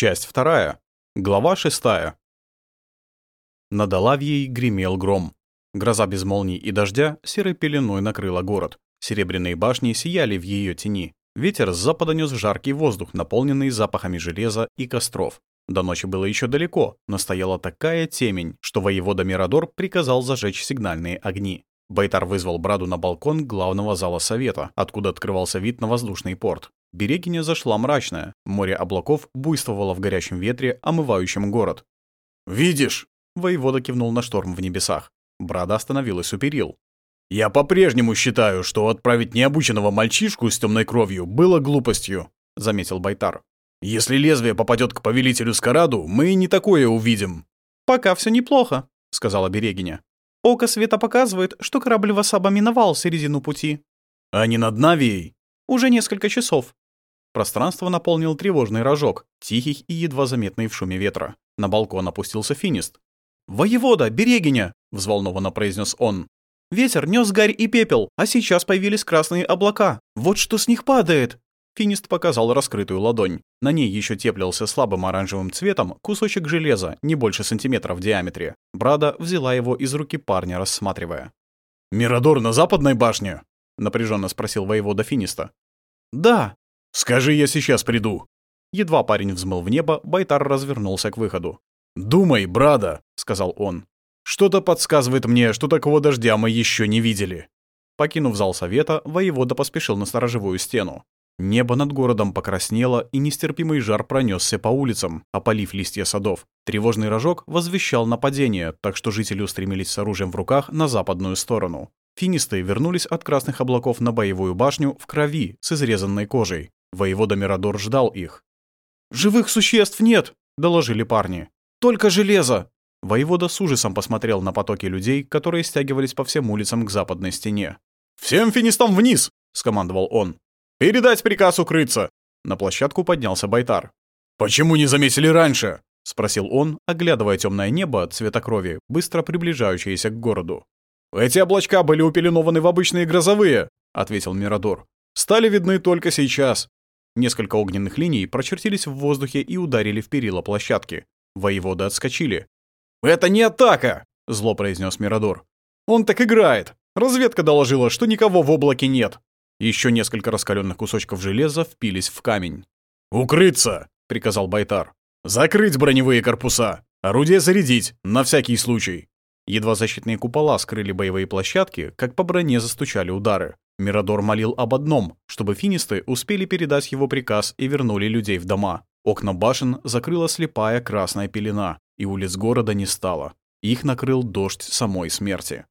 Часть вторая. Глава шестая. Над Алавьей гремел гром. Гроза без молний и дождя серой пеленой накрыла город. Серебряные башни сияли в ее тени. Ветер с запада нес жаркий воздух, наполненный запахами железа и костров. До ночи было еще далеко, но стояла такая темень, что воевода Мирадор приказал зажечь сигнальные огни. Байтар вызвал Браду на балкон главного зала совета, откуда открывался вид на воздушный порт. Берегиня зашла мрачная, море облаков буйствовало в горячем ветре, омывающем город. «Видишь?» — воевода кивнул на шторм в небесах. Брада остановилась у перил. «Я по-прежнему считаю, что отправить необученного мальчишку с темной кровью было глупостью», — заметил Байтар. «Если лезвие попадет к повелителю Скараду, мы не такое увидим». «Пока все неплохо», — сказала Берегиня. «Око света показывает, что корабль Васаба миновал середину пути». «А не над Навией?» «Уже несколько часов». Пространство наполнил тревожный рожок, тихий и едва заметный в шуме ветра. На балкон опустился финист. «Воевода, Берегиня!» — взволнованно произнес он. «Ветер нес гарь и пепел, а сейчас появились красные облака. Вот что с них падает!» Финист показал раскрытую ладонь. На ней еще теплился слабым оранжевым цветом кусочек железа, не больше сантиметра в диаметре. Брада взяла его из руки парня, рассматривая. «Мирадор на западной башне?» — напряженно спросил воевода Финиста. «Да». «Скажи, я сейчас приду». Едва парень взмыл в небо, Байтар развернулся к выходу. «Думай, брада», — сказал он. «Что-то подсказывает мне, что такого дождя мы еще не видели». Покинув зал совета, воевода поспешил на сторожевую стену. Небо над городом покраснело, и нестерпимый жар пронесся по улицам, опалив листья садов. Тревожный рожок возвещал нападение, так что жители устремились с оружием в руках на западную сторону. Финисты вернулись от красных облаков на боевую башню в крови с изрезанной кожей. Воевода Мирадор ждал их. «Живых существ нет!» — доложили парни. Только железо!» Воевода с ужасом посмотрел на потоки людей, которые стягивались по всем улицам к западной стене. «Всем финистам вниз!» — скомандовал он. «Передать приказ укрыться!» На площадку поднялся Байтар. «Почему не заметили раньше?» — спросил он, оглядывая темное небо цвета крови, быстро приближающееся к городу. «Эти облачка были упеленованы в обычные грозовые», — ответил Мирадор. «Стали видны только сейчас». Несколько огненных линий прочертились в воздухе и ударили в перила площадки. Воеводы отскочили. «Это не атака!» — зло произнес Мирадор. «Он так играет! Разведка доложила, что никого в облаке нет!» Еще несколько раскаленных кусочков железа впились в камень. «Укрыться!» — приказал Байтар. «Закрыть броневые корпуса! Орудия зарядить, на всякий случай!» Едва защитные купола скрыли боевые площадки, как по броне застучали удары. Мирадор молил об одном, чтобы финисты успели передать его приказ и вернули людей в дома. Окна башен закрыла слепая красная пелена, и улиц города не стало. Их накрыл дождь самой смерти.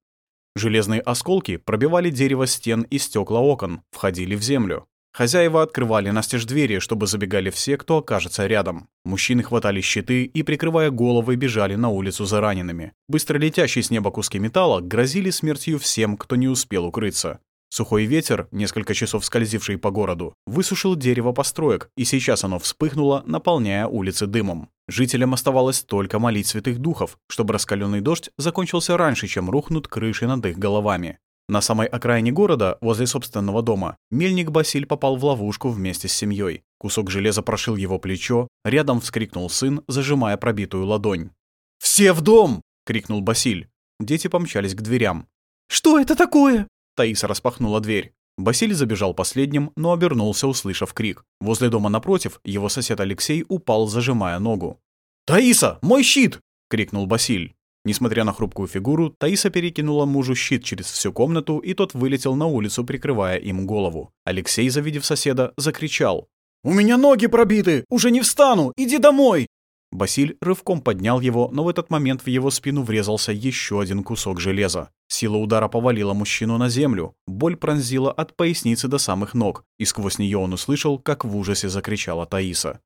Железные осколки пробивали дерево стен и стекла окон, входили в землю. Хозяева открывали настежь двери, чтобы забегали все, кто окажется рядом. Мужчины хватали щиты и, прикрывая головы, бежали на улицу за ранеными. Быстро летящие с неба куски металла грозили смертью всем, кто не успел укрыться. Сухой ветер, несколько часов скользивший по городу, высушил дерево построек, и сейчас оно вспыхнуло, наполняя улицы дымом. Жителям оставалось только молить святых духов, чтобы раскаленный дождь закончился раньше, чем рухнут крыши над их головами. На самой окраине города, возле собственного дома, мельник Басиль попал в ловушку вместе с семьей. Кусок железа прошил его плечо, рядом вскрикнул сын, зажимая пробитую ладонь. «Все в дом!» — крикнул Басиль. Дети помчались к дверям. «Что это такое?» Таиса распахнула дверь. Басиль забежал последним, но обернулся, услышав крик. Возле дома напротив его сосед Алексей упал, зажимая ногу. «Таиса, мой щит!» — крикнул Басиль. Несмотря на хрупкую фигуру, Таиса перекинула мужу щит через всю комнату, и тот вылетел на улицу, прикрывая им голову. Алексей, завидев соседа, закричал. «У меня ноги пробиты! Уже не встану! Иди домой!» Басиль рывком поднял его, но в этот момент в его спину врезался еще один кусок железа. Сила удара повалила мужчину на землю, боль пронзила от поясницы до самых ног, и сквозь нее он услышал, как в ужасе закричала Таиса.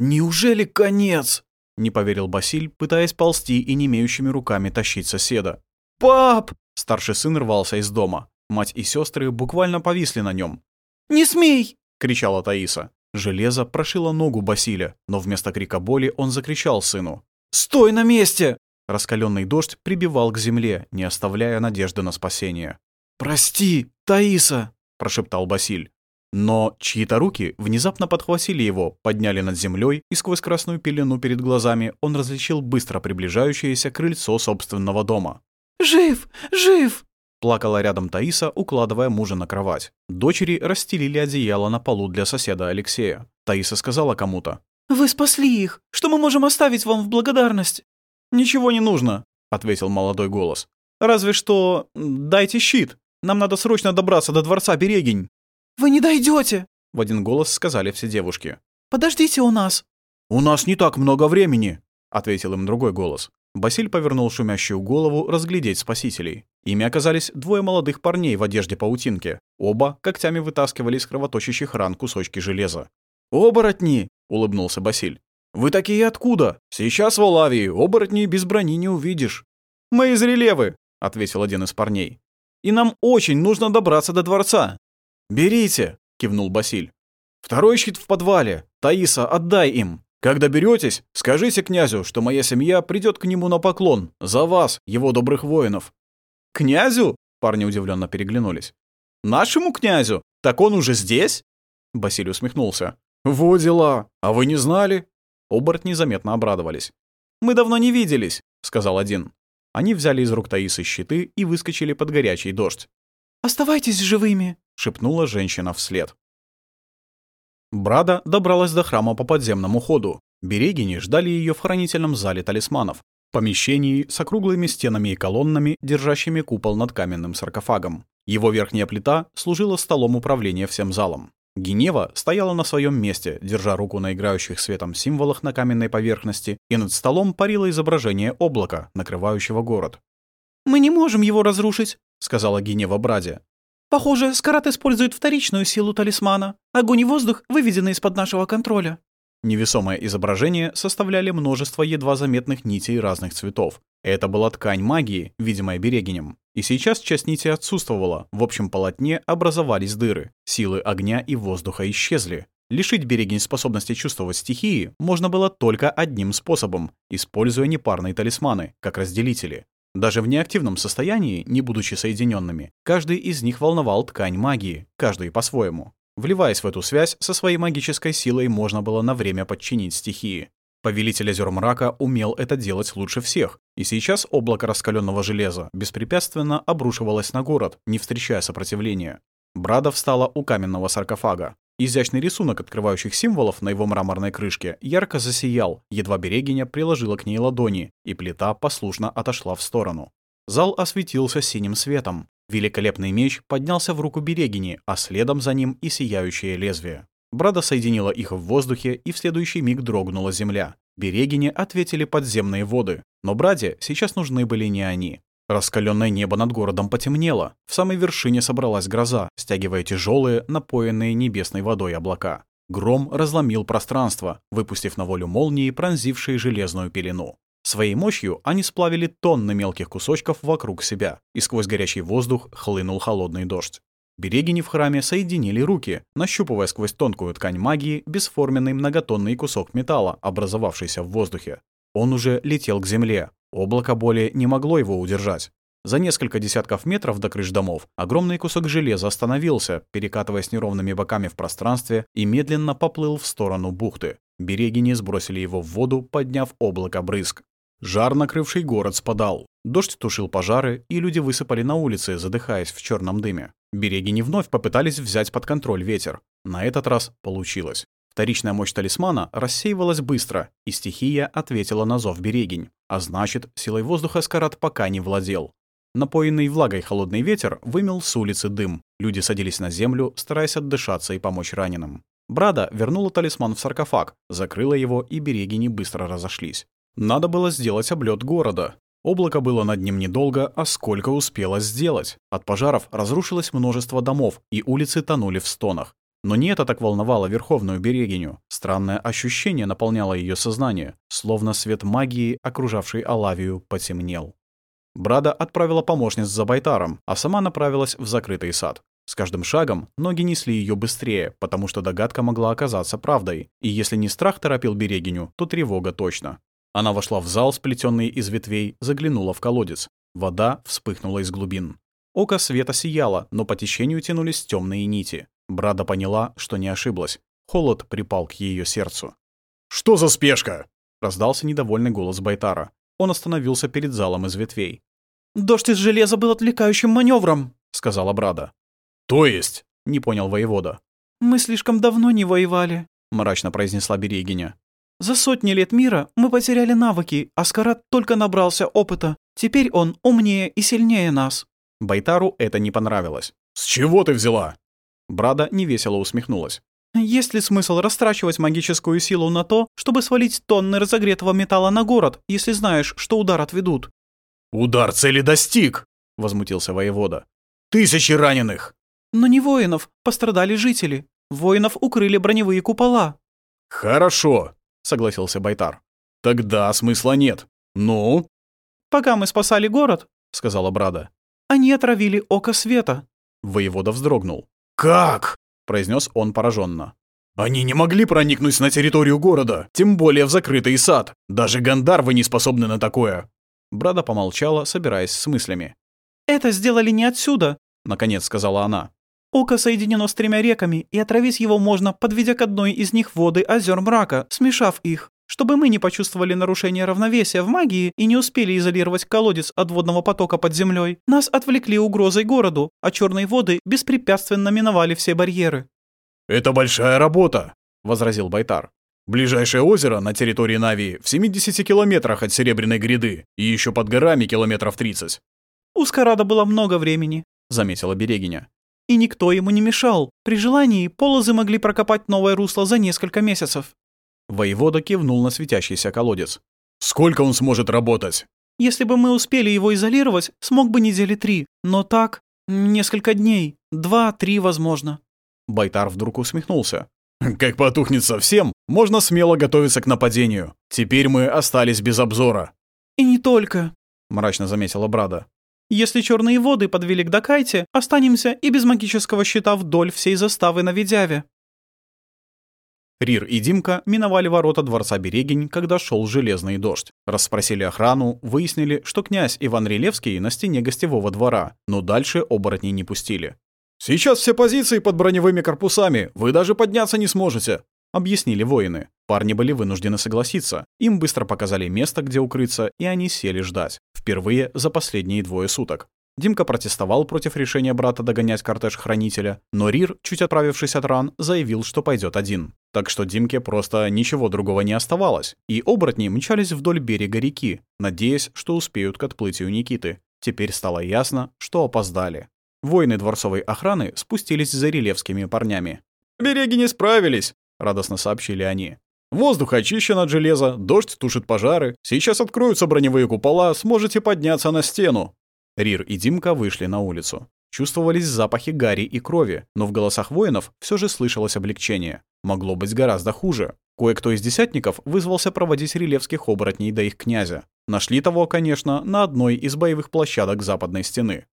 «Неужели конец?» — не поверил Басиль, пытаясь ползти и немеющими руками тащить соседа. «Пап!» — старший сын рвался из дома. Мать и сестры буквально повисли на нем. «Не смей!» — кричала Таиса. Железо прошило ногу Басиля, но вместо крика боли он закричал сыну. «Стой на месте!» Раскаленный дождь прибивал к земле, не оставляя надежды на спасение. «Прости, Таиса!» — прошептал Басиль. Но чьи-то руки внезапно подхватили его, подняли над землей, и сквозь красную пелену перед глазами он различил быстро приближающееся крыльцо собственного дома. «Жив! Жив!» Плакала рядом Таиса, укладывая мужа на кровать. Дочери расстелили одеяло на полу для соседа Алексея. Таиса сказала кому-то. «Вы спасли их! Что мы можем оставить вам в благодарность?» «Ничего не нужно», — ответил молодой голос. «Разве что дайте щит. Нам надо срочно добраться до дворца Берегинь». «Вы не дойдете, в один голос сказали все девушки. «Подождите у нас». «У нас не так много времени», — ответил им другой голос. Басиль повернул шумящую голову разглядеть спасителей. Ими оказались двое молодых парней в одежде паутинки. Оба когтями вытаскивали из кровоточащих ран кусочки железа. «Оборотни!» — улыбнулся Басиль. «Вы такие откуда? Сейчас в Олавии оборотней без брони не увидишь». «Мы из Релевы», — ответил один из парней. «И нам очень нужно добраться до дворца». «Берите», — кивнул Басиль. «Второй щит в подвале. Таиса, отдай им. Когда беретесь, скажите князю, что моя семья придет к нему на поклон. За вас, его добрых воинов». «Князю?» — парни удивленно переглянулись. «Нашему князю? Так он уже здесь?» Басиль усмехнулся. «Во дела! А вы не знали?» Оборотни заметно обрадовались. «Мы давно не виделись», — сказал один. Они взяли из рук Таисы щиты и выскочили под горячий дождь. «Оставайтесь живыми», — шепнула женщина вслед. Брада добралась до храма по подземному ходу. Берегини ждали ее в хранительном зале талисманов, помещении с округлыми стенами и колоннами, держащими купол над каменным саркофагом. Его верхняя плита служила столом управления всем залом. Генева стояла на своем месте, держа руку на играющих светом символах на каменной поверхности, и над столом парило изображение облака, накрывающего город. «Мы не можем его разрушить», — сказала Генева Браде. «Похоже, Скарат использует вторичную силу талисмана. Огонь и воздух выведены из-под нашего контроля». Невесомое изображение составляли множество едва заметных нитей разных цветов. Это была ткань магии, видимая берегинем. И сейчас часть нити отсутствовала, в общем полотне образовались дыры, силы огня и воздуха исчезли. Лишить берегинь способности чувствовать стихии можно было только одним способом, используя непарные талисманы, как разделители. Даже в неактивном состоянии, не будучи соединенными, каждый из них волновал ткань магии, каждый по-своему. Вливаясь в эту связь, со своей магической силой можно было на время подчинить стихии. Повелитель озер мрака умел это делать лучше всех, и сейчас облако раскаленного железа беспрепятственно обрушивалось на город, не встречая сопротивления. Брада встала у каменного саркофага. Изящный рисунок открывающих символов на его мраморной крышке ярко засиял, едва берегиня приложила к ней ладони, и плита послушно отошла в сторону. Зал осветился синим светом. Великолепный меч поднялся в руку берегини, а следом за ним и сияющее лезвие. Брада соединила их в воздухе, и в следующий миг дрогнула земля. Берегине ответили подземные воды, но Браде сейчас нужны были не они. Раскаленное небо над городом потемнело. В самой вершине собралась гроза, стягивая тяжелые, напоенные небесной водой облака. Гром разломил пространство, выпустив на волю молнии, пронзившие железную пелену. Своей мощью они сплавили тонны мелких кусочков вокруг себя, и сквозь горячий воздух хлынул холодный дождь. Берегини в храме соединили руки, нащупывая сквозь тонкую ткань магии бесформенный многотонный кусок металла, образовавшийся в воздухе. Он уже летел к земле. Облако более не могло его удержать. За несколько десятков метров до крыш домов огромный кусок железа остановился, перекатываясь неровными боками в пространстве и медленно поплыл в сторону бухты. Берегини сбросили его в воду, подняв облако брызг. Жар, накрывший город, спадал. Дождь тушил пожары, и люди высыпали на улицы, задыхаясь в черном дыме. Береги вновь попытались взять под контроль ветер. На этот раз получилось. Вторичная мощь талисмана рассеивалась быстро, и стихия ответила на зов берегинь. А значит, силой воздуха Скарат пока не владел. Напоенный влагой холодный ветер вымел с улицы дым. Люди садились на землю, стараясь отдышаться и помочь раненым. Брада вернула талисман в саркофаг, закрыла его, и берегини быстро разошлись. Надо было сделать облет города. Облако было над ним недолго, а сколько успело сделать. От пожаров разрушилось множество домов, и улицы тонули в стонах. Но не это так волновало Верховную Берегиню. Странное ощущение наполняло ее сознание, словно свет магии, окружавший Алавию, потемнел. Брада отправила помощниц за Байтаром, а сама направилась в закрытый сад. С каждым шагом ноги несли ее быстрее, потому что догадка могла оказаться правдой. И если не страх торопил Берегиню, то тревога точно. Она вошла в зал, сплетенный из ветвей, заглянула в колодец. Вода вспыхнула из глубин. Око света сияло, но по течению тянулись темные нити. Брада поняла, что не ошиблась. Холод припал к ее сердцу. «Что за спешка?» — раздался недовольный голос Байтара. Он остановился перед залом из ветвей. «Дождь из железа был отвлекающим маневром», — сказала Брада. «То есть?» — не понял воевода. «Мы слишком давно не воевали», — мрачно произнесла Берегиня. «За сотни лет мира мы потеряли навыки, а Скарат только набрался опыта. Теперь он умнее и сильнее нас». Байтару это не понравилось. «С чего ты взяла?» Брада невесело усмехнулась. «Есть ли смысл растрачивать магическую силу на то, чтобы свалить тонны разогретого металла на город, если знаешь, что удар отведут?» «Удар цели достиг!» — возмутился воевода. «Тысячи раненых!» «Но не воинов, пострадали жители. Воинов укрыли броневые купола». «Хорошо», — согласился Байтар. «Тогда смысла нет. Ну?» «Пока мы спасали город», — сказала Брада, — «они отравили око света». Воевода вздрогнул. «Как?» — произнес он пораженно. «Они не могли проникнуть на территорию города, тем более в закрытый сад. Даже гандарвы не способны на такое». Брада помолчала, собираясь с мыслями. «Это сделали не отсюда», — наконец сказала она. «Око соединено с тремя реками, и отравить его можно, подведя к одной из них воды озер мрака, смешав их. Чтобы мы не почувствовали нарушение равновесия в магии и не успели изолировать колодец от водного потока под землей, нас отвлекли угрозой городу, а черные воды беспрепятственно миновали все барьеры». «Это большая работа», — возразил Байтар. «Ближайшее озеро на территории Навии в 70 километрах от Серебряной гряды и еще под горами километров 30». «У Скарада было много времени», — заметила Берегиня. «И никто ему не мешал. При желании полозы могли прокопать новое русло за несколько месяцев». Воевода кивнул на светящийся колодец. «Сколько он сможет работать?» «Если бы мы успели его изолировать, смог бы недели три. Но так, несколько дней. Два-три, возможно». Байтар вдруг усмехнулся. «Как потухнет совсем, можно смело готовиться к нападению. Теперь мы остались без обзора». «И не только», — мрачно заметила Брада. «Если черные воды подвели к Дакайте, останемся и без магического щита вдоль всей заставы на Ведяве». Рир и Димка миновали ворота дворца Берегинь, когда шел железный дождь. Расспросили охрану, выяснили, что князь Иван Рилевский на стене гостевого двора, но дальше оборотней не пустили. «Сейчас все позиции под броневыми корпусами, вы даже подняться не сможете», — объяснили воины. Парни были вынуждены согласиться. Им быстро показали место, где укрыться, и они сели ждать. Впервые за последние двое суток. Димка протестовал против решения брата догонять кортеж хранителя, но Рир, чуть отправившись от ран, заявил, что пойдет один. Так что Димке просто ничего другого не оставалось, и оборотни мчались вдоль берега реки, надеясь, что успеют к отплытию Никиты. Теперь стало ясно, что опоздали. Воины дворцовой охраны спустились за релевскими парнями. «Береги не справились», — радостно сообщили они. «Воздух очищен от железа, дождь тушит пожары. Сейчас откроются броневые купола, сможете подняться на стену». Рир и Димка вышли на улицу. Чувствовались запахи гари и крови, но в голосах воинов все же слышалось облегчение. Могло быть гораздо хуже. Кое-кто из десятников вызвался проводить релевских оборотней до их князя. Нашли того, конечно, на одной из боевых площадок западной стены.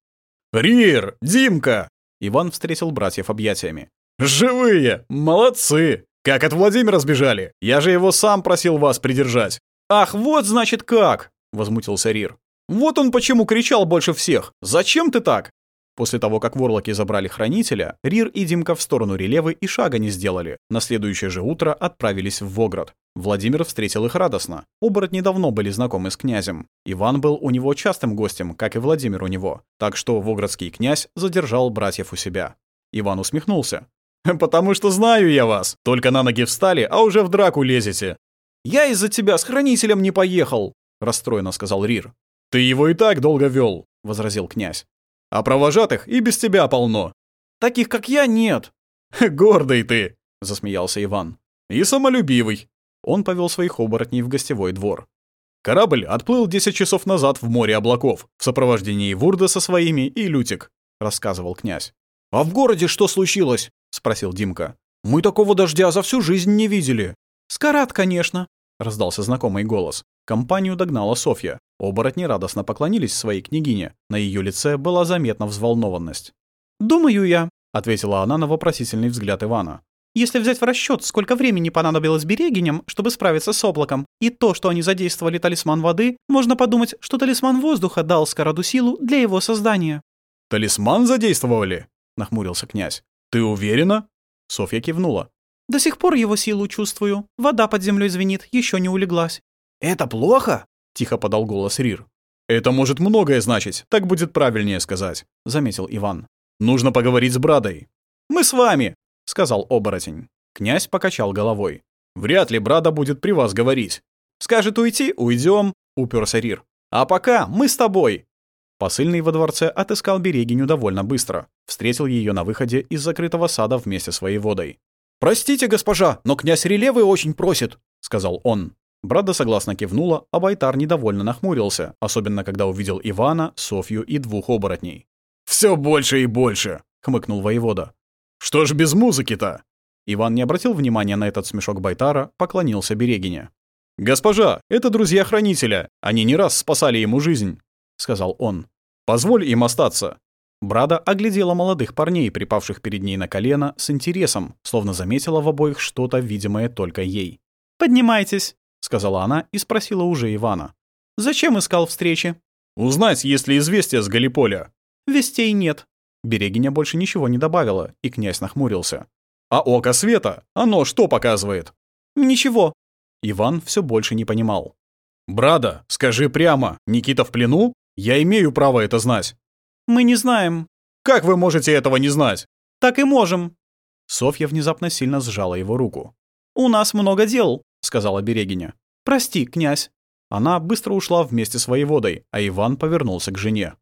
«Рир! Димка!» Иван встретил братьев объятиями. «Живые! Молодцы! Как от Владимира сбежали? Я же его сам просил вас придержать!» «Ах, вот значит как!» — возмутился Рир. Вот он почему кричал больше всех. Зачем ты так? После того, как ворлоки забрали хранителя, Рир и Димка в сторону Релевы и шага не сделали. На следующее же утро отправились в Воград. Владимир встретил их радостно. Оборотни давно были знакомы с князем. Иван был у него частым гостем, как и Владимир у него. Так что воградский князь задержал братьев у себя. Иван усмехнулся. «Потому что знаю я вас. Только на ноги встали, а уже в драку лезете». «Я из-за тебя с хранителем не поехал», — расстроенно сказал Рир. «Ты его и так долго вел, возразил князь. «А провожатых и без тебя полно». «Таких, как я, нет». «Гордый ты», — засмеялся Иван. «И самолюбивый». Он повел своих оборотней в гостевой двор. «Корабль отплыл 10 часов назад в море облаков в сопровождении Вурда со своими и Лютик», — рассказывал князь. «А в городе что случилось?» — спросил Димка. «Мы такого дождя за всю жизнь не видели». «Скарат, конечно», — раздался знакомый голос. Компанию догнала Софья. Оборотни радостно поклонились своей княгине. На ее лице была заметна взволнованность. «Думаю я», — ответила она на вопросительный взгляд Ивана. «Если взять в расчет, сколько времени понадобилось берегиням, чтобы справиться с облаком, и то, что они задействовали талисман воды, можно подумать, что талисман воздуха дал Скороду силу для его создания». «Талисман задействовали?» — нахмурился князь. «Ты уверена?» Софья кивнула. «До сих пор его силу чувствую. Вода под землей звенит, еще не улеглась». «Это плохо?» — тихо подал голос Рир. «Это может многое значить, так будет правильнее сказать», — заметил Иван. «Нужно поговорить с Брадой». «Мы с вами», — сказал оборотень. Князь покачал головой. «Вряд ли Брада будет при вас говорить. Скажет уйти — уйдем», — уперся Рир. «А пока мы с тобой». Посыльный во дворце отыскал Берегиню довольно быстро. Встретил ее на выходе из закрытого сада вместе с воеводой. «Простите, госпожа, но князь Релевы очень просит», — сказал он. Брада согласно кивнула, а Байтар недовольно нахмурился, особенно когда увидел Ивана, Софью и двух оборотней. Все больше и больше», — хмыкнул воевода. «Что ж без музыки-то?» Иван не обратил внимания на этот смешок Байтара, поклонился Берегине. «Госпожа, это друзья хранителя. Они не раз спасали ему жизнь», — сказал он. «Позволь им остаться». Брада оглядела молодых парней, припавших перед ней на колено, с интересом, словно заметила в обоих что-то видимое только ей. «Поднимайтесь», — сказала она и спросила уже Ивана. «Зачем искал встречи?» «Узнать, есть ли известие с Галиполя». «Вестей нет». Берегиня больше ничего не добавила, и князь нахмурился. «А око света? Оно что показывает?» «Ничего». Иван все больше не понимал. «Брада, скажи прямо, Никита в плену? Я имею право это знать». «Мы не знаем». «Как вы можете этого не знать?» «Так и можем». Софья внезапно сильно сжала его руку. «У нас много дел», — сказала Берегиня. «Прости, князь». Она быстро ушла вместе с воеводой, а Иван повернулся к жене.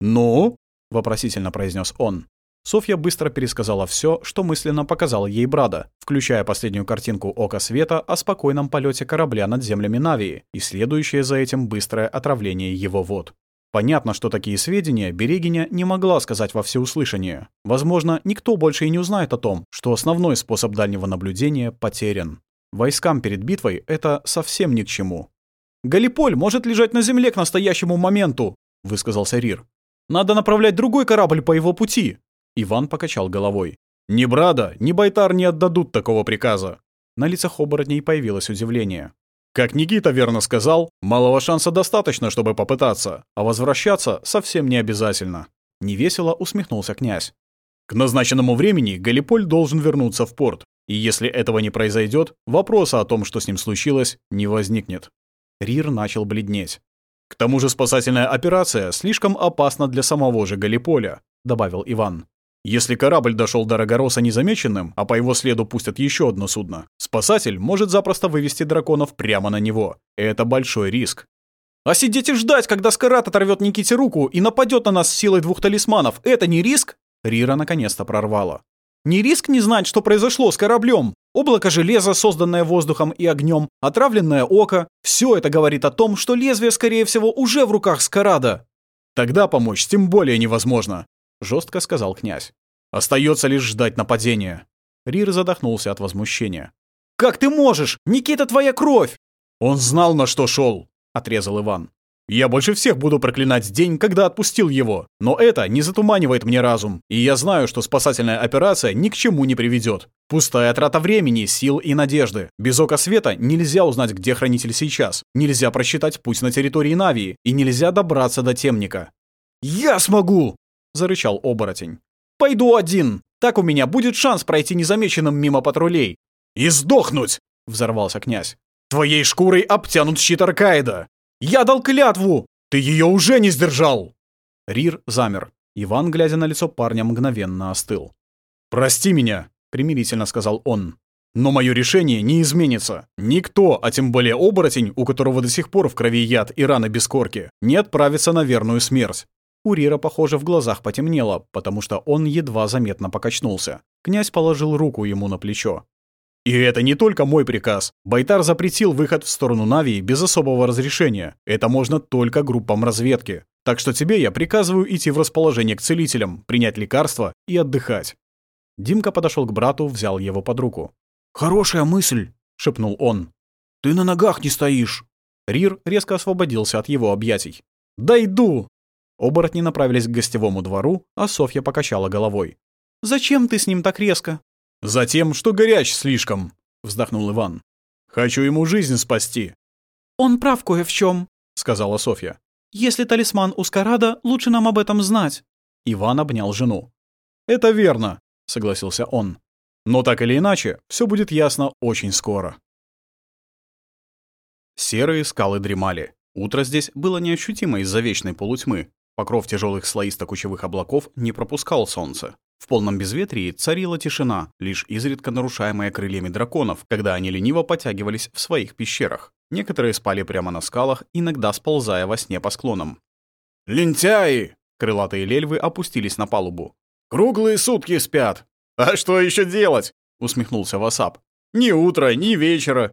«Ну?» — вопросительно произнес он. Софья быстро пересказала все, что мысленно показал ей Брада, включая последнюю картинку Ока Света о спокойном полете корабля над землями Навии и следующее за этим быстрое отравление его вод. Понятно, что такие сведения Берегиня не могла сказать во всеуслышание. Возможно, никто больше и не узнает о том, что основной способ дальнего наблюдения потерян. Войскам перед битвой это совсем ни к чему. «Галиполь может лежать на земле к настоящему моменту», — высказался Рир. «Надо направлять другой корабль по его пути». Иван покачал головой. «Ни Брада, ни Байтар не отдадут такого приказа». На лицах оборотней появилось удивление. Как Никита верно сказал, малого шанса достаточно, чтобы попытаться, а возвращаться совсем не обязательно. Невесело усмехнулся князь. К назначенному времени Галиполь должен вернуться в порт, и если этого не произойдет, вопроса о том, что с ним случилось, не возникнет. Рир начал бледнеть. «К тому же спасательная операция слишком опасна для самого же Галиполя», — добавил Иван. Если корабль дошел до Рогороса незамеченным, а по его следу пустят еще одно судно, спасатель может запросто вывести драконов прямо на него. Это большой риск. А сидеть и ждать, когда Скарат оторвет Никите руку и нападет на нас силой двух талисманов, это не риск? Рира наконец-то прорвала. Не риск не знать, что произошло с кораблем. Облако железа, созданное воздухом и огнем, отравленное око — все это говорит о том, что лезвие, скорее всего, уже в руках Скарада. Тогда помочь тем более невозможно жестко сказал князь. Остается лишь ждать нападения. Рир задохнулся от возмущения. Как ты можешь? Никита твоя кровь! Он знал, на что шел, отрезал Иван. Я больше всех буду проклинать день, когда отпустил его. Но это не затуманивает мне разум, и я знаю, что спасательная операция ни к чему не приведет. Пустая трата времени, сил и надежды. Без ока света нельзя узнать, где хранитель сейчас. Нельзя просчитать путь на территории Навии, и нельзя добраться до темника. «Я смогу!» — зарычал оборотень. «Пойду один. Так у меня будет шанс пройти незамеченным мимо патрулей». «И сдохнуть!» — взорвался князь. «Твоей шкурой обтянут щит Аркаида!» «Я дал клятву!» «Ты ее уже не сдержал!» Рир замер. Иван, глядя на лицо парня, мгновенно остыл. «Прости меня», — примирительно сказал он. «Но мое решение не изменится. Никто, а тем более оборотень, у которого до сих пор в крови яд и раны без корки, не отправится на верную смерть. У Рира, похоже, в глазах потемнело, потому что он едва заметно покачнулся. Князь положил руку ему на плечо. «И это не только мой приказ. Байтар запретил выход в сторону Навии без особого разрешения. Это можно только группам разведки. Так что тебе я приказываю идти в расположение к целителям, принять лекарства и отдыхать». Димка подошел к брату, взял его под руку. «Хорошая мысль», — шепнул он. «Ты на ногах не стоишь». Рир резко освободился от его объятий. «Да иду!» Оборотни направились к гостевому двору, а Софья покачала головой. «Зачем ты с ним так резко?» «Затем, что горяч слишком», — вздохнул Иван. «Хочу ему жизнь спасти». «Он прав кое в чем, сказала Софья. «Если талисман у Скарада, лучше нам об этом знать». Иван обнял жену. «Это верно. — согласился он. «Но так или иначе, все будет ясно очень скоро». Серые скалы дремали. Утро здесь было неощутимо из-за вечной полутьмы. Покров тяжелых слоисто-кучевых облаков не пропускал солнце. В полном безветрии царила тишина, лишь изредка нарушаемая крыльями драконов, когда они лениво потягивались в своих пещерах. Некоторые спали прямо на скалах, иногда сползая во сне по склонам. «Лентяи!» — крылатые лельвы опустились на палубу. «Круглые сутки спят!» «А что еще делать?» — усмехнулся Васап. «Ни утра, ни вечера.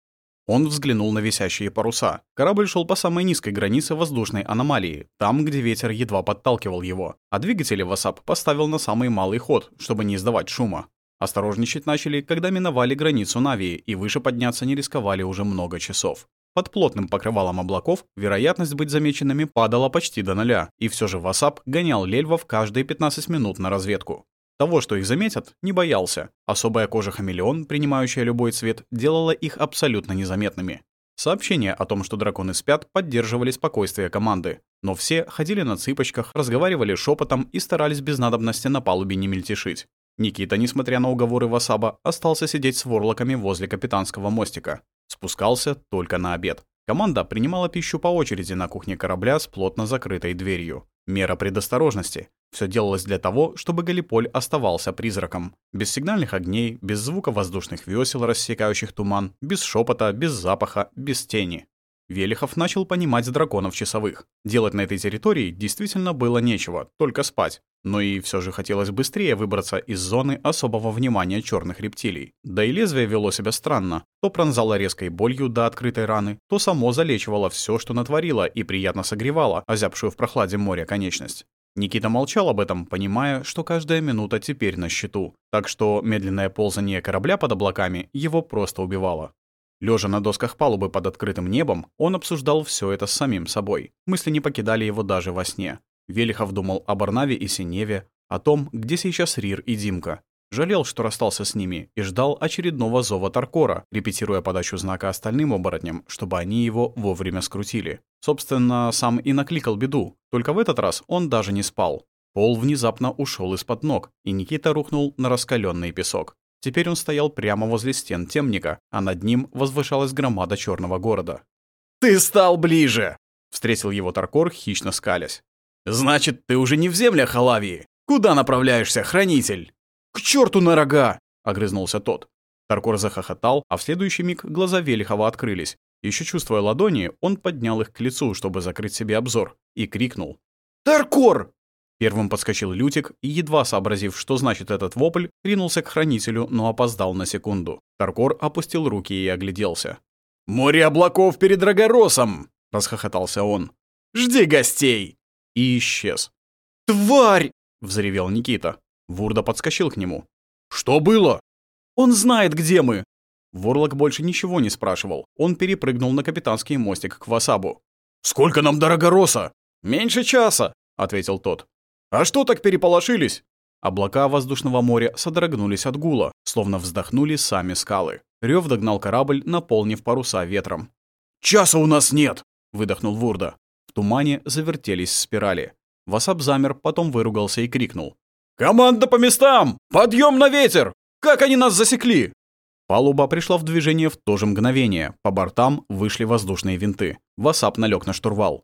Он взглянул на висящие паруса. Корабль шел по самой низкой границе воздушной аномалии, там, где ветер едва подталкивал его, а двигатели Васап поставил на самый малый ход, чтобы не издавать шума. Осторожничать начали, когда миновали границу Навии и выше подняться не рисковали уже много часов. Под плотным покрывалом облаков вероятность быть замеченными падала почти до нуля, и все же Васап гонял лельвов каждые 15 минут на разведку. Того, что их заметят, не боялся. Особая кожа-хамелеон, принимающая любой цвет, делала их абсолютно незаметными. Сообщения о том, что драконы спят, поддерживали спокойствие команды. Но все ходили на цыпочках, разговаривали шепотом и старались без надобности на палубе не мельтешить. Никита, несмотря на уговоры Васаба, остался сидеть с ворлоками возле капитанского мостика. Спускался только на обед. Команда принимала пищу по очереди на кухне корабля с плотно закрытой дверью. Мера предосторожности. Все делалось для того, чтобы Галиполь оставался призраком. Без сигнальных огней, без звука воздушных весел, рассекающих туман, без шепота, без запаха, без тени. Велихов начал понимать драконов часовых. Делать на этой территории действительно было нечего, только спать. Но и все же хотелось быстрее выбраться из зоны особого внимания черных рептилий. Да и лезвие вело себя странно. То пронзало резкой болью до открытой раны, то само залечивало все, что натворило, и приятно согревало озябшую в прохладе моря конечность. Никита молчал об этом, понимая, что каждая минута теперь на счету, так что медленное ползание корабля под облаками его просто убивало. Лежа на досках палубы под открытым небом, он обсуждал все это с самим собой. Мысли не покидали его даже во сне. Велихов думал об Арнаве и Синеве, о том, где сейчас Рир и Димка. Жалел, что расстался с ними, и ждал очередного зова Таркора, репетируя подачу знака остальным оборотням, чтобы они его вовремя скрутили. Собственно, сам и накликал беду, только в этот раз он даже не спал. Пол внезапно ушел из-под ног, и Никита рухнул на раскаленный песок. Теперь он стоял прямо возле стен темника, а над ним возвышалась громада черного города. «Ты стал ближе!» — встретил его Таркор, хищно скалясь. «Значит, ты уже не в землях Алавии. Куда направляешься, хранитель?» «К черту на рога!» — огрызнулся тот. Таркор захохотал, а в следующий миг глаза Велихова открылись. Еще чувствуя ладони, он поднял их к лицу, чтобы закрыть себе обзор, и крикнул. «Таркор!» Первым подскочил Лютик и, едва сообразив, что значит этот вопль, ринулся к хранителю, но опоздал на секунду. Таркор опустил руки и огляделся. «Море облаков перед Рогоросом!» — расхохотался он. «Жди гостей!» И исчез. «Тварь!» — взревел Никита. Вурда подскочил к нему. «Что было?» «Он знает, где мы!» Ворлок больше ничего не спрашивал. Он перепрыгнул на капитанский мостик к Васабу. «Сколько нам до Рогороса?» «Меньше часа», — ответил тот. «А что так переполошились?» Облака воздушного моря содрогнулись от гула, словно вздохнули сами скалы. Рев догнал корабль, наполнив паруса ветром. «Часа у нас нет!» — выдохнул Вурда. Тумане завертелись спирали. Васап замер, потом выругался и крикнул. «Команда по местам! Подъем на ветер! Как они нас засекли?» Палуба пришла в движение в то же мгновение. По бортам вышли воздушные винты. Васап налег на штурвал.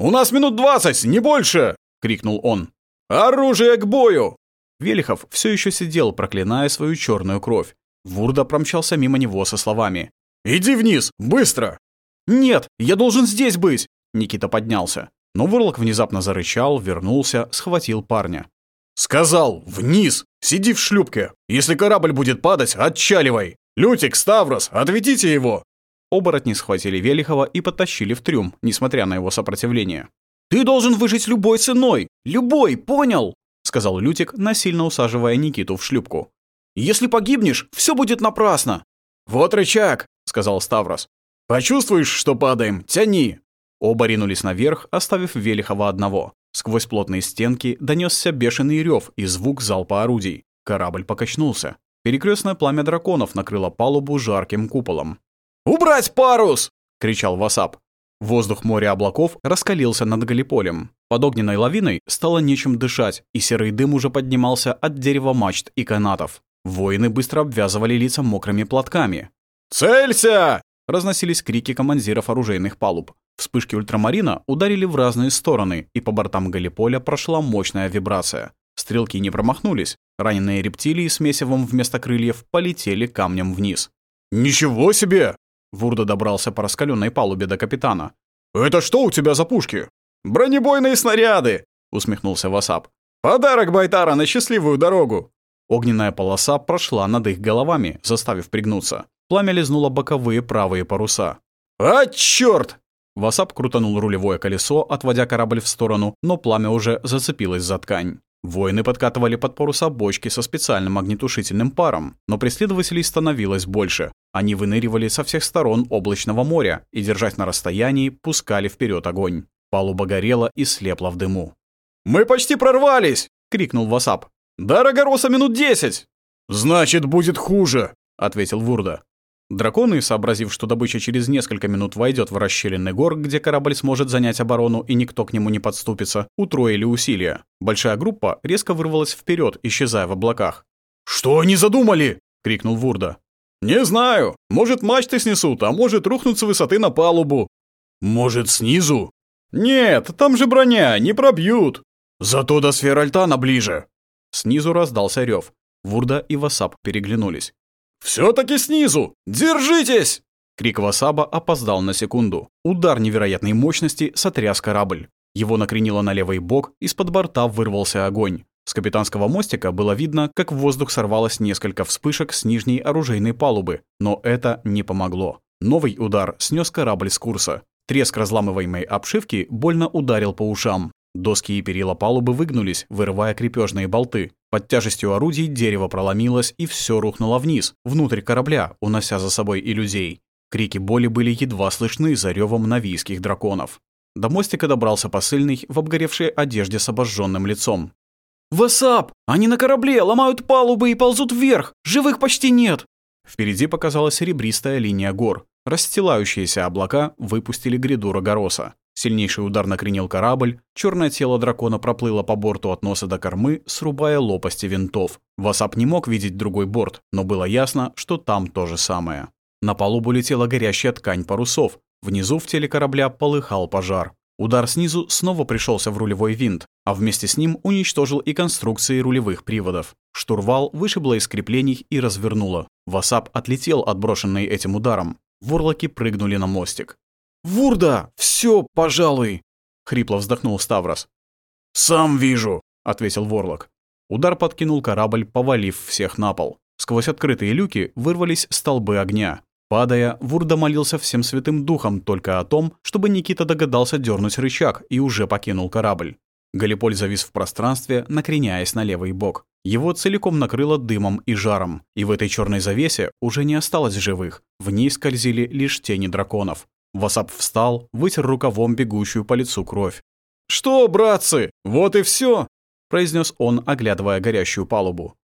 «У нас минут двадцать, не больше!» — крикнул он. «Оружие к бою!» Велихов все еще сидел, проклиная свою черную кровь. Вурда промчался мимо него со словами. «Иди вниз, быстро!» «Нет, я должен здесь быть!» Никита поднялся. Но Ворлок внезапно зарычал, вернулся, схватил парня. «Сказал, вниз! Сиди в шлюпке! Если корабль будет падать, отчаливай! Лютик, Ставрос, отведите его!» Оборотни схватили Велихова и подтащили в трюм, несмотря на его сопротивление. «Ты должен выжить любой ценой! Любой, понял?» — сказал Лютик, насильно усаживая Никиту в шлюпку. «Если погибнешь, все будет напрасно!» «Вот рычаг!» — сказал Ставрос. «Почувствуешь, что падаем? Тяни!» Оба ринулись наверх, оставив Велихова одного. Сквозь плотные стенки донесся бешеный рев и звук залпа орудий. Корабль покачнулся. Перекрестное пламя драконов накрыло палубу жарким куполом. «Убрать парус!» — кричал Васап. Воздух моря облаков раскалился над Галиполем. Под огненной лавиной стало нечем дышать, и серый дым уже поднимался от дерева мачт и канатов. Воины быстро обвязывали лица мокрыми платками. «Целься!» — разносились крики командиров оружейных палуб. Вспышки ультрамарина ударили в разные стороны, и по бортам Галиполя прошла мощная вибрация. Стрелки не промахнулись. Раненые рептилии с месивом вместо крыльев полетели камнем вниз. «Ничего себе!» Вурда добрался по раскаленной палубе до капитана. «Это что у тебя за пушки?» «Бронебойные снаряды!» — усмехнулся Васап. «Подарок Байтара на счастливую дорогу!» Огненная полоса прошла над их головами, заставив пригнуться. Пламя лизнуло боковые правые паруса. «А, чёрт!» Васап крутанул рулевое колесо, отводя корабль в сторону, но пламя уже зацепилось за ткань. Воины подкатывали под паруса бочки со специальным огнетушительным паром, но преследователей становилось больше. Они выныривали со всех сторон облачного моря и, держась на расстоянии, пускали вперед огонь. Палуба горела и слепла в дыму. «Мы почти прорвались!» — крикнул Васап. «До Рогороса минут десять!» «Значит, будет хуже!» — ответил Вурда. Драконы, сообразив, что добыча через несколько минут войдет в расщелинный гор, где корабль сможет занять оборону и никто к нему не подступится, утроили усилия. Большая группа резко вырвалась вперед, исчезая в облаках. «Что они задумали?» — крикнул Вурда. «Не знаю. Может, мачты снесут, а может, рухнут с высоты на палубу». «Может, снизу?» «Нет, там же броня, не пробьют». «Зато до сфер Альтана ближе». Снизу раздался рев. Вурда и Васап переглянулись. «Все-таки снизу! Держитесь!» Крик Васаба опоздал на секунду. Удар невероятной мощности сотряс корабль. Его накренило на левый бок, из-под борта вырвался огонь. С капитанского мостика было видно, как в воздух сорвалось несколько вспышек с нижней оружейной палубы, но это не помогло. Новый удар снес корабль с курса. Треск разламываемой обшивки больно ударил по ушам. Доски и перила палубы выгнулись, вырывая крепежные болты. Под тяжестью орудий дерево проломилось, и все рухнуло вниз, внутрь корабля, унося за собой и людей. Крики боли были едва слышны за ревом навийских драконов. До мостика добрался посыльный в обгоревшей одежде с обожженным лицом. «Васап! Они на корабле, ломают палубы и ползут вверх! Живых почти нет!» Впереди показалась серебристая линия гор. Расстилающиеся облака выпустили гряду Рогороса. Сильнейший удар накренил корабль, черное тело дракона проплыло по борту от носа до кормы, срубая лопасти винтов. Васап не мог видеть другой борт, но было ясно, что там то же самое. На палубу летела горящая ткань парусов. Внизу в теле корабля полыхал пожар. Удар снизу снова пришелся в рулевой винт, а вместе с ним уничтожил и конструкции рулевых приводов. Штурвал вышибло из креплений и развернуло. Васап отлетел, отброшенный этим ударом. Ворлоки прыгнули на мостик. «Вурда! Все, пожалуй!» — хрипло вздохнул Ставрос. «Сам вижу!» — ответил Ворлок. Удар подкинул корабль, повалив всех на пол. Сквозь открытые люки вырвались столбы огня. Падая, Вурда молился всем святым духом только о том, чтобы Никита догадался дернуть рычаг и уже покинул корабль. Галиполь завис в пространстве, накреняясь на левый бок. Его целиком накрыло дымом и жаром, и в этой черной завесе уже не осталось живых. В ней скользили лишь тени драконов. Васап встал, вытер рукавом бегущую по лицу кровь. «Что, братцы, вот и все, произнес он, оглядывая горящую палубу.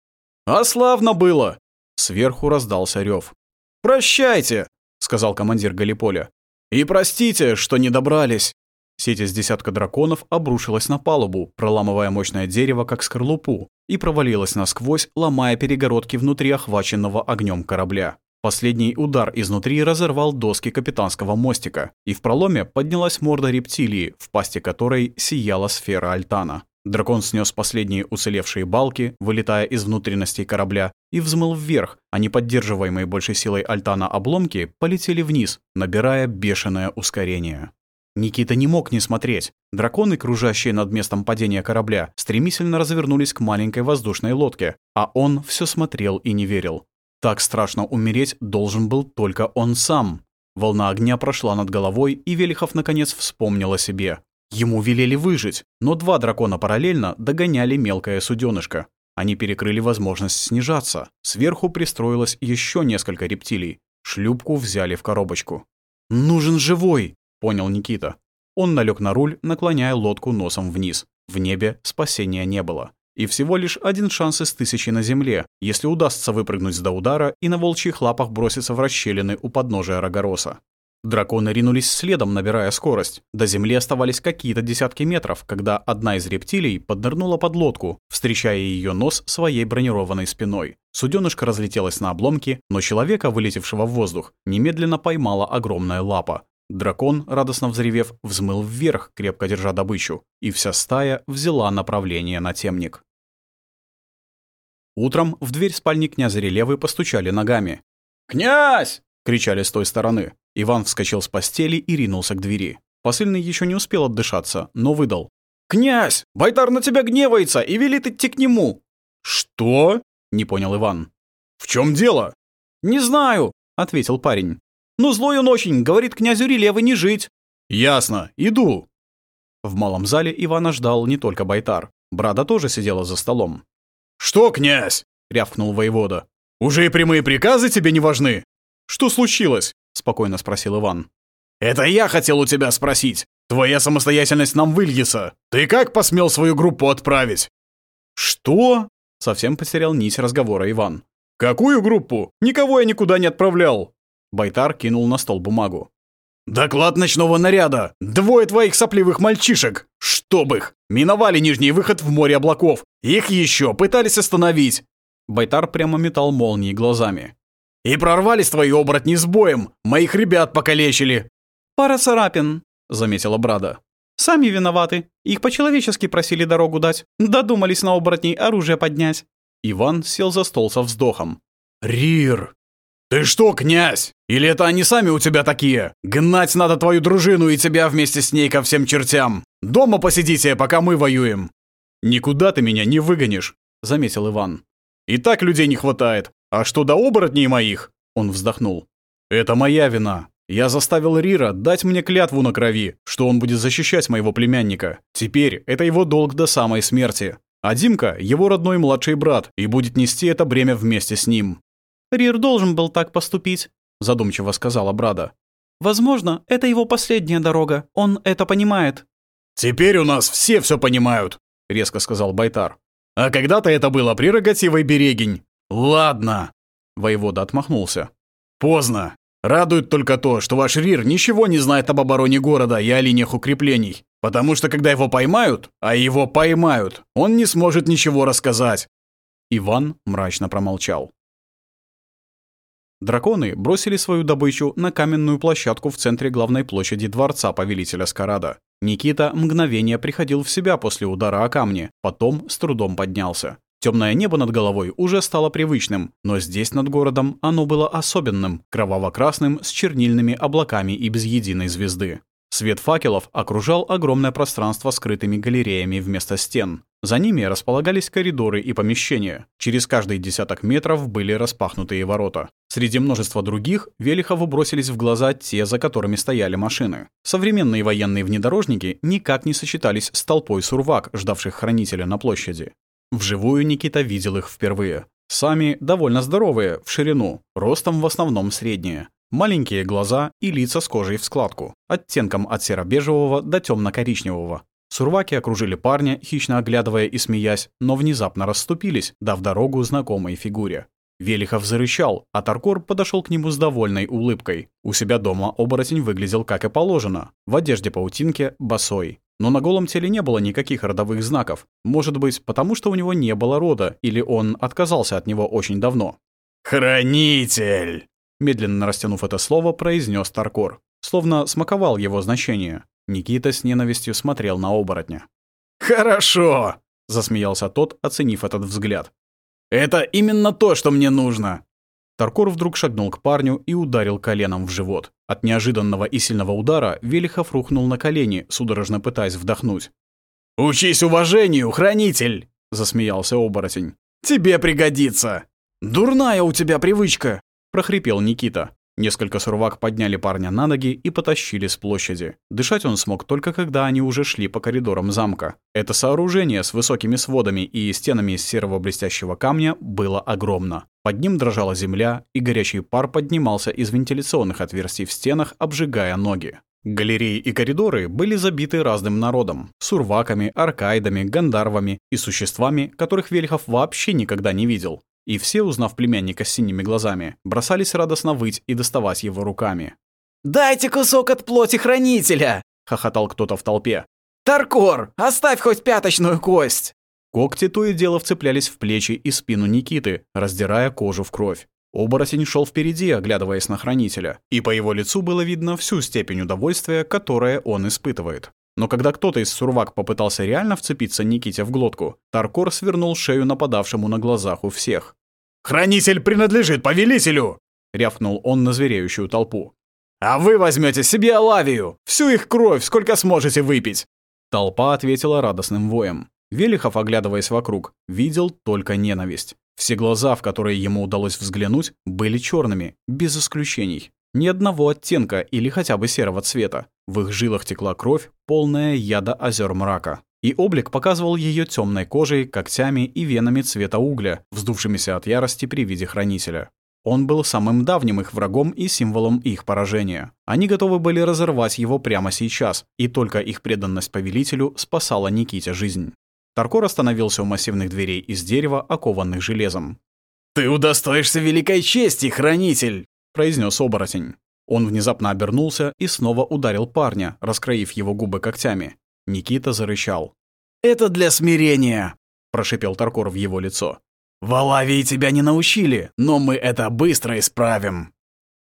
«А славно было!» Сверху раздался рев. «Прощайте!» — сказал командир Галиполя. «И простите, что не добрались!» Сеть из десятка драконов обрушилась на палубу, проламывая мощное дерево, как скорлупу, и провалилась насквозь, ломая перегородки внутри охваченного огнем корабля. Последний удар изнутри разорвал доски капитанского мостика, и в проломе поднялась морда рептилии, в пасти которой сияла сфера Альтана. Дракон снес последние уцелевшие балки, вылетая из внутренностей корабля, и взмыл вверх, а неподдерживаемые большей силой Альтана обломки полетели вниз, набирая бешеное ускорение. Никита не мог не смотреть. Драконы, кружащие над местом падения корабля, стремительно развернулись к маленькой воздушной лодке, а он все смотрел и не верил. Так страшно умереть должен был только он сам. Волна огня прошла над головой, и Велихов наконец вспомнил о себе. Ему велели выжить, но два дракона параллельно догоняли мелкое суденышко. Они перекрыли возможность снижаться. Сверху пристроилось еще несколько рептилий. Шлюпку взяли в коробочку. «Нужен живой!» — понял Никита. Он налег на руль, наклоняя лодку носом вниз. В небе спасения не было. И всего лишь один шанс из тысячи на земле, если удастся выпрыгнуть до удара и на волчьих лапах броситься в расщелины у подножия Рогороса. Драконы ринулись следом, набирая скорость. До земли оставались какие-то десятки метров, когда одна из рептилий поднырнула под лодку, встречая ее нос своей бронированной спиной. Суденышко разлетелось на обломки, но человека, вылетевшего в воздух, немедленно поймала огромная лапа. Дракон, радостно взревев, взмыл вверх, крепко держа добычу, и вся стая взяла направление на темник. Утром в дверь спальни князя Релевы постучали ногами. «Князь!» — кричали с той стороны. Иван вскочил с постели и ринулся к двери. Посыльный еще не успел отдышаться, но выдал. «Князь! Байтар на тебя гневается и велит идти к нему!» «Что?» — не понял Иван. «В чем дело?» «Не знаю», — ответил парень. «Ну, злой он очень, говорит князю Релевы не жить». «Ясно, иду». В малом зале Ивана ждал не только Байтар. Брада тоже сидела за столом. «Что, князь?» — рявкнул воевода. «Уже и прямые приказы тебе не важны?» «Что случилось?» — спокойно спросил Иван. «Это я хотел у тебя спросить. Твоя самостоятельность нам выльется. Ты как посмел свою группу отправить?» «Что?» — совсем потерял нить разговора Иван. «Какую группу? Никого я никуда не отправлял!» Байтар кинул на стол бумагу. «Доклад ночного наряда! Двое твоих сопливых мальчишек! Чтоб их! Миновали нижний выход в море облаков! Их еще пытались остановить!» Байтар прямо метал молнии глазами. «И прорвались твои оборотни с боем! Моих ребят покалечили!» «Пара царапин», — заметила Брада. «Сами виноваты. Их по-человечески просили дорогу дать. Додумались на оборотней оружие поднять». Иван сел за стол со вздохом. «Рир, «Ты что, князь? Или это они сами у тебя такие? Гнать надо твою дружину и тебя вместе с ней ко всем чертям. Дома посидите, пока мы воюем». «Никуда ты меня не выгонишь», — заметил Иван. «И так людей не хватает. А что до оборотней моих?» Он вздохнул. «Это моя вина. Я заставил Рира дать мне клятву на крови, что он будет защищать моего племянника. Теперь это его долг до самой смерти. А Димка — его родной младший брат и будет нести это бремя вместе с ним. «Рир должен был так поступить», — задумчиво сказала Брада. «Возможно, это его последняя дорога. Он это понимает». «Теперь у нас все все понимают», — резко сказал Байтар. «А когда-то это было прерогативой Берегинь. Ладно». Воевода отмахнулся. «Поздно. Радует только то, что ваш Рир ничего не знает об обороне города и о линиях укреплений. Потому что когда его поймают, а его поймают, он не сможет ничего рассказать». Иван мрачно промолчал. Драконы бросили свою добычу на каменную площадку в центре главной площади дворца повелителя Скарада. Никита мгновение приходил в себя после удара о камни, потом с трудом поднялся. Темное небо над головой уже стало привычным, но здесь над городом оно было особенным, кроваво-красным, с чернильными облаками и без единой звезды. Свет факелов окружал огромное пространство скрытыми галереями вместо стен. За ними располагались коридоры и помещения. Через каждые десяток метров были распахнутые ворота. Среди множества других Велихову бросились в глаза те, за которыми стояли машины. Современные военные внедорожники никак не сочетались с толпой сурвак, ждавших хранителя на площади. Вживую Никита видел их впервые. Сами довольно здоровые, в ширину, ростом в основном средние. Маленькие глаза и лица с кожей в складку, оттенком от серо-бежевого до темно-коричневого. Сурваки окружили парня, хищно оглядывая и смеясь, но внезапно расступились, дав дорогу знакомой фигуре. Велихов зарычал, а Таркор подошел к нему с довольной улыбкой. У себя дома оборотень выглядел как и положено, в одежде паутинке, босой. Но на голом теле не было никаких родовых знаков. Может быть, потому что у него не было рода, или он отказался от него очень давно. «Хранитель!» Медленно растянув это слово, произнес Таркор. Словно смаковал его значение. Никита с ненавистью смотрел на оборотня. «Хорошо!» — засмеялся тот, оценив этот взгляд. «Это именно то, что мне нужно!» Таркор вдруг шагнул к парню и ударил коленом в живот. От неожиданного и сильного удара Велихов рухнул на колени, судорожно пытаясь вдохнуть. «Учись уважению, хранитель!» — засмеялся оборотень. «Тебе пригодится! Дурная у тебя привычка!» — прохрипел Никита. Несколько сурвак подняли парня на ноги и потащили с площади. Дышать он смог только когда они уже шли по коридорам замка. Это сооружение с высокими сводами и стенами из серого блестящего камня было огромно. Под ним дрожала земля, и горячий пар поднимался из вентиляционных отверстий в стенах, обжигая ноги. Галереи и коридоры были забиты разным народом — сурваками, аркаидами, гандарвами и существами, которых Вельхов вообще никогда не видел. И все, узнав племянника с синими глазами, бросались радостно выть и доставать его руками. «Дайте кусок от плоти хранителя!» — хохотал кто-то в толпе. «Таркор, оставь хоть пяточную кость!» Когти то и дело вцеплялись в плечи и спину Никиты, раздирая кожу в кровь. Оборотень шел впереди, оглядываясь на хранителя, и по его лицу было видно всю степень удовольствия, которое он испытывает. Но когда кто-то из сурвак попытался реально вцепиться Никите в глотку, Таркор свернул шею нападавшему на глазах у всех. «Хранитель принадлежит повелителю!» — рявкнул он на звереющую толпу. «А вы возьмете себе Алавию! Всю их кровь, сколько сможете выпить!» Толпа ответила радостным воем. Велихов, оглядываясь вокруг, видел только ненависть. Все глаза, в которые ему удалось взглянуть, были черными, без исключений. Ни одного оттенка или хотя бы серого цвета. В их жилах текла кровь, полная яда озер мрака. И облик показывал ее темной кожей, когтями и венами цвета угля, вздувшимися от ярости при виде хранителя. Он был самым давним их врагом и символом их поражения. Они готовы были разорвать его прямо сейчас, и только их преданность повелителю спасала Никите жизнь. Таркор остановился у массивных дверей из дерева, окованных железом. «Ты удостоишься великой чести, хранитель!» — произнес оборотень. Он внезапно обернулся и снова ударил парня, раскроив его губы когтями. Никита зарычал. «Это для смирения!» — прошипел Таркор в его лицо. «В Алавии тебя не научили, но мы это быстро исправим!»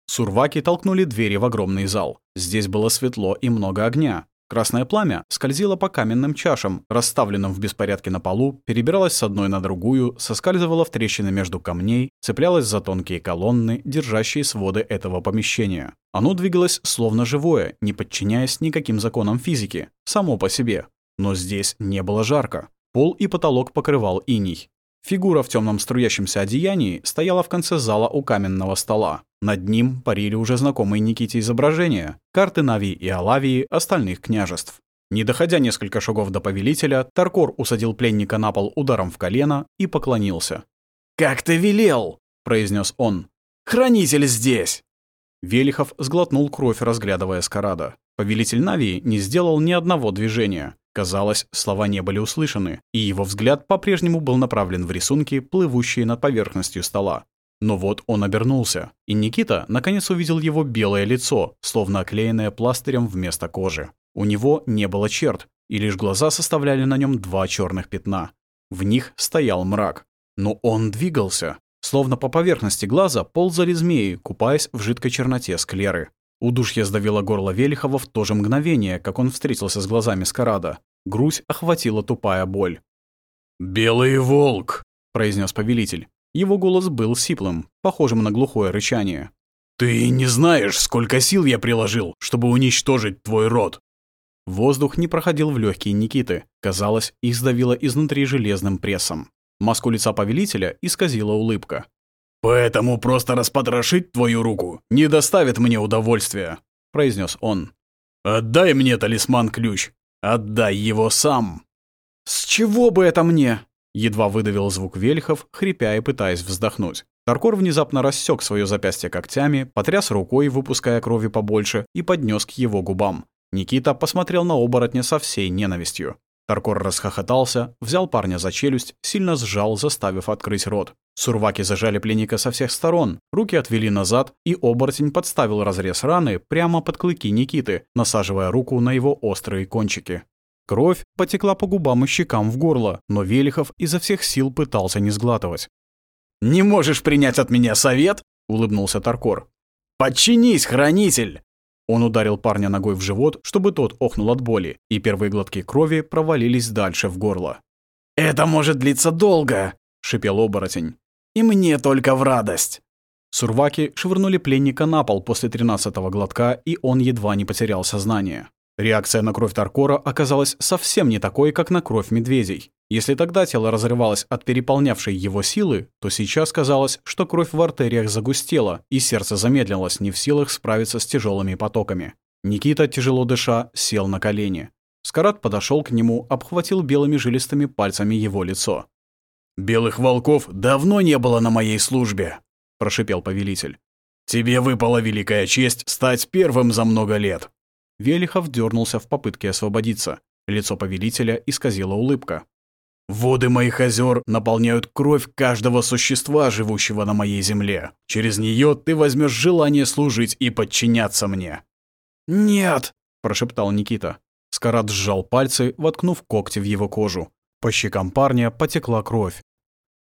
Сурваки толкнули двери в огромный зал. Здесь было светло и много огня. Красное пламя скользило по каменным чашам, расставленным в беспорядке на полу, перебиралось с одной на другую, соскальзывало в трещины между камней, цеплялось за тонкие колонны, держащие своды этого помещения. Оно двигалось словно живое, не подчиняясь никаким законам физики, само по себе. Но здесь не было жарко. Пол и потолок покрывал иней. Фигура в темном струящемся одеянии стояла в конце зала у каменного стола. Над ним парили уже знакомые Никите изображения, карты Нави и Алавии остальных княжеств. Не доходя несколько шагов до повелителя, Таркор усадил пленника на пол ударом в колено и поклонился. «Как ты велел!» — произнес он. «Хранитель здесь!» Велихов сглотнул кровь, разглядывая Скарада. Повелитель Навии не сделал ни одного движения. Казалось, слова не были услышаны, и его взгляд по-прежнему был направлен в рисунки, плывущие над поверхностью стола. Но вот он обернулся, и Никита наконец увидел его белое лицо, словно оклеенное пластырем вместо кожи. У него не было черт, и лишь глаза составляли на нем два черных пятна. В них стоял мрак. Но он двигался. Словно по поверхности глаза ползали змеи, купаясь в жидкой черноте склеры. Удушье сдавило горло Велихова в то же мгновение, как он встретился с глазами Скарада. Грудь охватила тупая боль. «Белый волк!» — произнес повелитель. Его голос был сиплым, похожим на глухое рычание. «Ты не знаешь, сколько сил я приложил, чтобы уничтожить твой род!» Воздух не проходил в легкие Никиты. Казалось, их сдавило изнутри железным прессом. Маску лица повелителя исказила улыбка. «Поэтому просто распотрошить твою руку не доставит мне удовольствия», — произнес он. «Отдай мне талисман-ключ. Отдай его сам». «С чего бы это мне?» — едва выдавил звук Вельхов, хрипя и пытаясь вздохнуть. Таркор внезапно рассек свое запястье когтями, потряс рукой, выпуская крови побольше, и поднес к его губам. Никита посмотрел на оборотня со всей ненавистью. Таркор расхохотался, взял парня за челюсть, сильно сжал, заставив открыть рот. Сурваки зажали пленника со всех сторон, руки отвели назад, и оборотень подставил разрез раны прямо под клыки Никиты, насаживая руку на его острые кончики. Кровь потекла по губам и щекам в горло, но Велихов изо всех сил пытался не сглатывать. «Не можешь принять от меня совет?» — улыбнулся Таркор. «Подчинись, хранитель! Он ударил парня ногой в живот, чтобы тот охнул от боли, и первые глотки крови провалились дальше в горло. «Это может длиться долго!» — шипел оборотень. «И мне только в радость!» Сурваки швырнули пленника на пол после тринадцатого глотка, и он едва не потерял сознание. Реакция на кровь Таркора оказалась совсем не такой, как на кровь медведей. Если тогда тело разрывалось от переполнявшей его силы, то сейчас казалось, что кровь в артериях загустела, и сердце замедлилось, не в силах справиться с тяжелыми потоками. Никита, тяжело дыша, сел на колени. Скарат подошел к нему, обхватил белыми жилистыми пальцами его лицо. «Белых волков давно не было на моей службе», — прошипел повелитель. «Тебе выпала великая честь стать первым за много лет. Велихов дернулся в попытке освободиться. Лицо повелителя исказила улыбка. Воды моих озер наполняют кровь каждого существа, живущего на моей земле. Через нее ты возьмешь желание служить и подчиняться мне». «Нет!» – прошептал Никита. Скарат сжал пальцы, воткнув когти в его кожу. По щекам парня потекла кровь.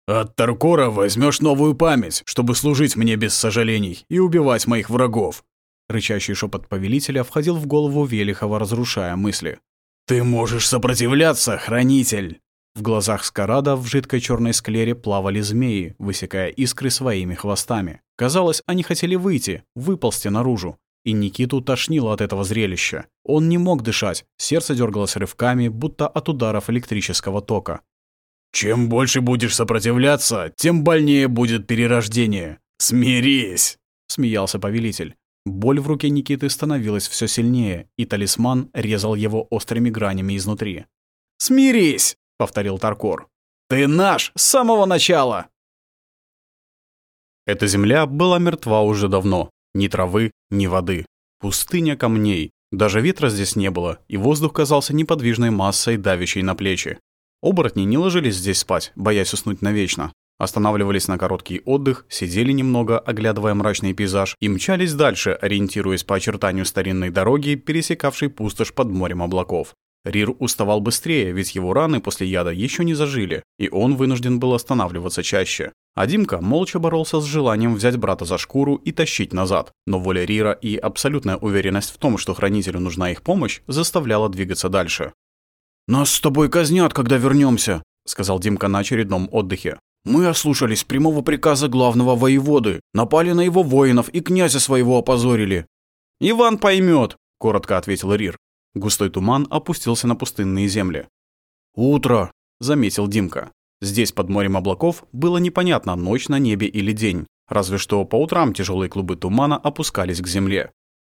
«От Таркора возьмешь новую память, чтобы служить мне без сожалений и убивать моих врагов». Рычащий шепот повелителя входил в голову Велихова, разрушая мысли. «Ты можешь сопротивляться, хранитель!» В глазах Скарада в жидкой черной склере плавали змеи, высекая искры своими хвостами. Казалось, они хотели выйти, выползти наружу. И Никиту тошнило от этого зрелища. Он не мог дышать, сердце дергалось рывками, будто от ударов электрического тока. «Чем больше будешь сопротивляться, тем больнее будет перерождение. Смирись!» — смеялся повелитель. Боль в руке Никиты становилась все сильнее, и талисман резал его острыми гранями изнутри. «Смирись!» — повторил Таркор. «Ты наш с самого начала!» Эта земля была мертва уже давно. Ни травы, ни воды. Пустыня камней. Даже ветра здесь не было, и воздух казался неподвижной массой, давящей на плечи. Оборотни не ложились здесь спать, боясь уснуть навечно. Останавливались на короткий отдых, сидели немного, оглядывая мрачный пейзаж, и мчались дальше, ориентируясь по очертанию старинной дороги, пересекавшей пустошь под морем облаков. Рир уставал быстрее, ведь его раны после яда еще не зажили, и он вынужден был останавливаться чаще. А Димка молча боролся с желанием взять брата за шкуру и тащить назад, но воля Рира и абсолютная уверенность в том, что хранителю нужна их помощь, заставляла двигаться дальше. «Нас с тобой казнят, когда вернемся, сказал Димка на очередном отдыхе. «Мы ослушались прямого приказа главного воеводы, напали на его воинов и князя своего опозорили». «Иван поймет, коротко ответил Рир. Густой туман опустился на пустынные земли. «Утро», — заметил Димка. Здесь, под морем облаков, было непонятно, ночь на небе или день. Разве что по утрам тяжелые клубы тумана опускались к земле.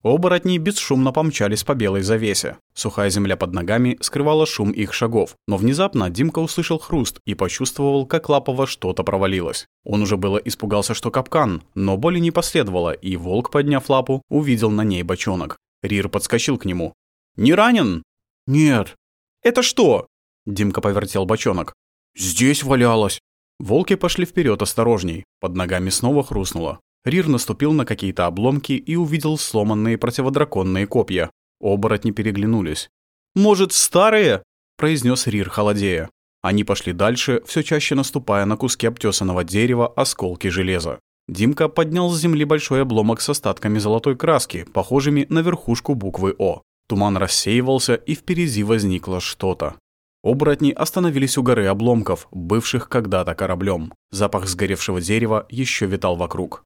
Оборотни бесшумно помчались по белой завесе. Сухая земля под ногами скрывала шум их шагов, но внезапно Димка услышал хруст и почувствовал, как лапово что-то провалилось. Он уже было испугался, что капкан, но боли не последовало, и волк, подняв лапу, увидел на ней бочонок. Рир подскочил к нему. «Не ранен?» «Нет». «Это что?» Димка повертел бочонок. «Здесь валялось». Волки пошли вперед осторожней. Под ногами снова хрустнуло. Рир наступил на какие-то обломки и увидел сломанные противодраконные копья. Оборотни переглянулись. «Может, старые?» – произнес Рир холодея. Они пошли дальше, все чаще наступая на куски обтесанного дерева, осколки железа. Димка поднял с земли большой обломок с остатками золотой краски, похожими на верхушку буквы «О». Туман рассеивался, и впереди возникло что-то. Оборотни остановились у горы обломков, бывших когда-то кораблем. Запах сгоревшего дерева еще витал вокруг.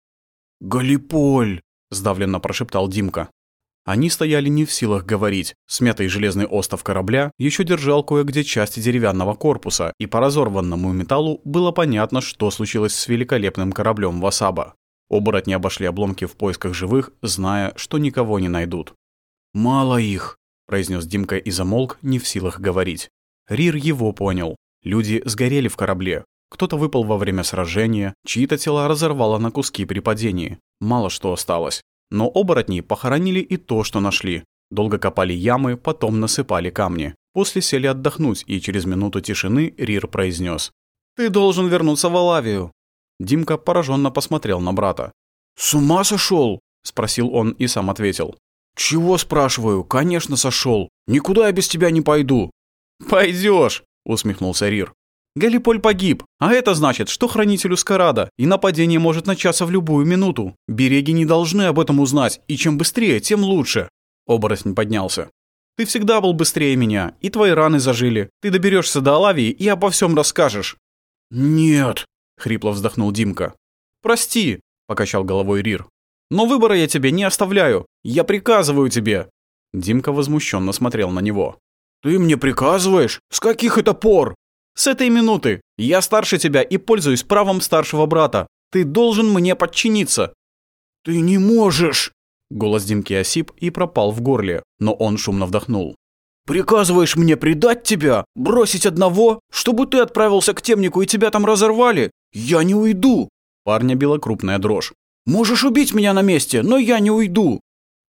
«Галиполь!» — сдавленно прошептал Димка. Они стояли не в силах говорить. Смятый железный остов корабля еще держал кое-где части деревянного корпуса, и по разорванному металлу было понятно, что случилось с великолепным кораблем Васаба. Оборотни обошли обломки в поисках живых, зная, что никого не найдут. «Мало их», — произнес Димка и замолк, не в силах говорить. Рир его понял. Люди сгорели в корабле. Кто-то выпал во время сражения, чьи-то тела разорвало на куски при падении. Мало что осталось. Но оборотни похоронили и то, что нашли. Долго копали ямы, потом насыпали камни. После сели отдохнуть, и через минуту тишины Рир произнес: «Ты должен вернуться в Алавию». Димка пораженно посмотрел на брата. «С ума сошел? спросил он и сам ответил. «Чего, спрашиваю? Конечно, сошел. Никуда я без тебя не пойду. Пойдешь, усмехнулся Рир. Галиполь погиб, а это значит, что хранителю Скарада, и нападение может начаться в любую минуту. Береги не должны об этом узнать, и чем быстрее, тем лучше. Оборотень поднялся. Ты всегда был быстрее меня, и твои раны зажили. Ты доберешься до Алавии и обо всем расскажешь. Нет, хрипло вздохнул Димка. Прости, покачал головой Рир. Но выбора я тебе не оставляю. Я приказываю тебе. Димка возмущенно смотрел на него. «Ты мне приказываешь? С каких это пор?» «С этой минуты. Я старше тебя и пользуюсь правом старшего брата. Ты должен мне подчиниться». «Ты не можешь!» Голос Димки осип и пропал в горле, но он шумно вдохнул. «Приказываешь мне предать тебя? Бросить одного? Чтобы ты отправился к темнику и тебя там разорвали? Я не уйду!» Парня била крупная дрожь. «Можешь убить меня на месте, но я не уйду!»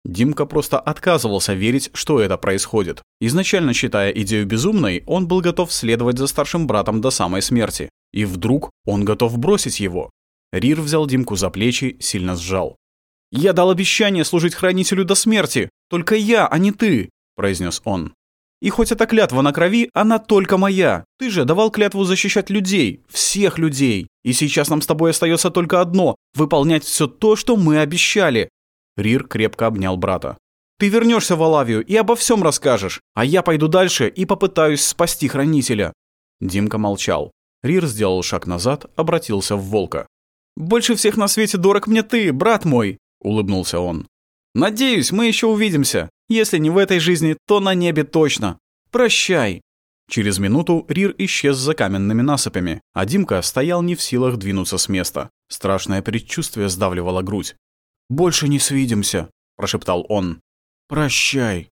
Димка просто отказывался верить, что это происходит. Изначально считая идею безумной, он был готов следовать за старшим братом до самой смерти. И вдруг он готов бросить его. Рир взял Димку за плечи, сильно сжал. «Я дал обещание служить хранителю до смерти. Только я, а не ты», — произнес он. «И хоть эта клятва на крови, она только моя. Ты же давал клятву защищать людей, всех людей. И сейчас нам с тобой остается только одно — выполнять все то, что мы обещали. Рир крепко обнял брата. «Ты вернешься в Алавию и обо всем расскажешь, а я пойду дальше и попытаюсь спасти Хранителя». Димка молчал. Рир сделал шаг назад, обратился в волка. «Больше всех на свете дорог мне ты, брат мой!» — улыбнулся он. «Надеюсь, мы еще увидимся. Если не в этой жизни, то на небе точно. Прощай!» Через минуту Рир исчез за каменными насыпями, а Димка стоял не в силах двинуться с места. Страшное предчувствие сдавливало грудь. «Больше не свидимся», — прошептал он. «Прощай».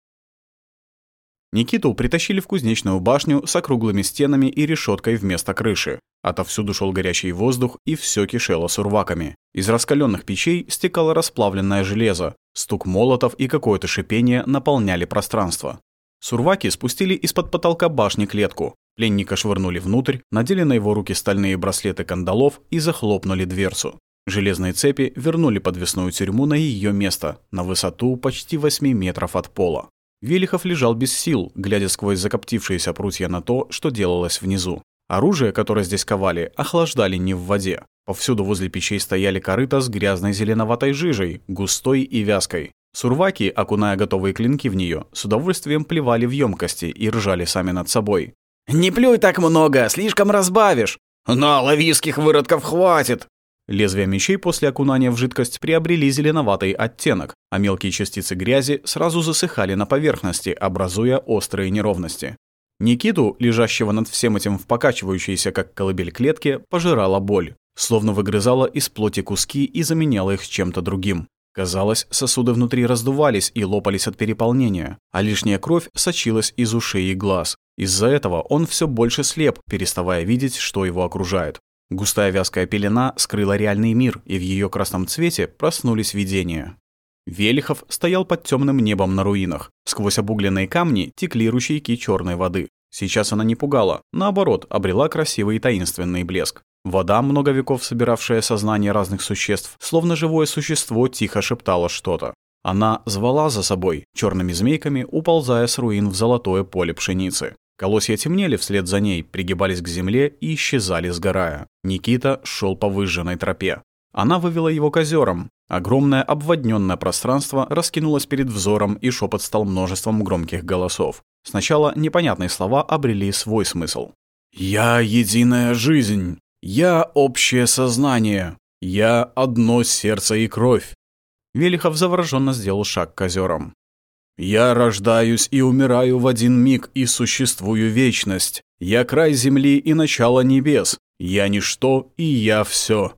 Никиту притащили в кузнечную башню с округлыми стенами и решеткой вместо крыши. Отовсюду шел горячий воздух, и все кишело сурваками. Из раскаленных печей стекало расплавленное железо. Стук молотов и какое-то шипение наполняли пространство. Сурваки спустили из-под потолка башни клетку. Пленника швырнули внутрь, надели на его руки стальные браслеты кандалов и захлопнули дверцу. Железные цепи вернули подвесную тюрьму на ее место, на высоту почти 8 метров от пола. Велихов лежал без сил, глядя сквозь закоптившиеся прутья на то, что делалось внизу. Оружие, которое здесь ковали, охлаждали не в воде. Повсюду возле печей стояли корыта с грязной зеленоватой жижей, густой и вязкой. Сурваки, окуная готовые клинки в нее, с удовольствием плевали в емкости и ржали сами над собой. «Не плюй так много, слишком разбавишь!» «На, лавийских выродков хватит!» Лезвия мечей после окунания в жидкость приобрели зеленоватый оттенок, а мелкие частицы грязи сразу засыхали на поверхности, образуя острые неровности. Никиту, лежащего над всем этим в покачивающейся, как колыбель клетке, пожирала боль, словно выгрызала из плоти куски и заменяла их чем-то другим. Казалось, сосуды внутри раздувались и лопались от переполнения, а лишняя кровь сочилась из ушей и глаз. Из-за этого он все больше слеп, переставая видеть, что его окружает. Густая вязкая пелена скрыла реальный мир, и в ее красном цвете проснулись видения. Велихов стоял под темным небом на руинах. Сквозь обугленные камни текли ручейки черной воды. Сейчас она не пугала, наоборот, обрела красивый и таинственный блеск. Вода, много веков собиравшая сознание разных существ, словно живое существо тихо шептала что-то. Она звала за собой, черными змейками, уползая с руин в золотое поле пшеницы. Колосья темнели вслед за ней, пригибались к земле и исчезали, сгорая. Никита шел по выжженной тропе. Она вывела его к озерам. Огромное обводненное пространство раскинулось перед взором, и шепот стал множеством громких голосов. Сначала непонятные слова обрели свой смысл. «Я — единая жизнь. Я — общее сознание. Я — одно сердце и кровь». Велихов завороженно сделал шаг к озерам. Я рождаюсь и умираю в один миг и существую вечность. Я край земли и начало небес. Я ничто и я все.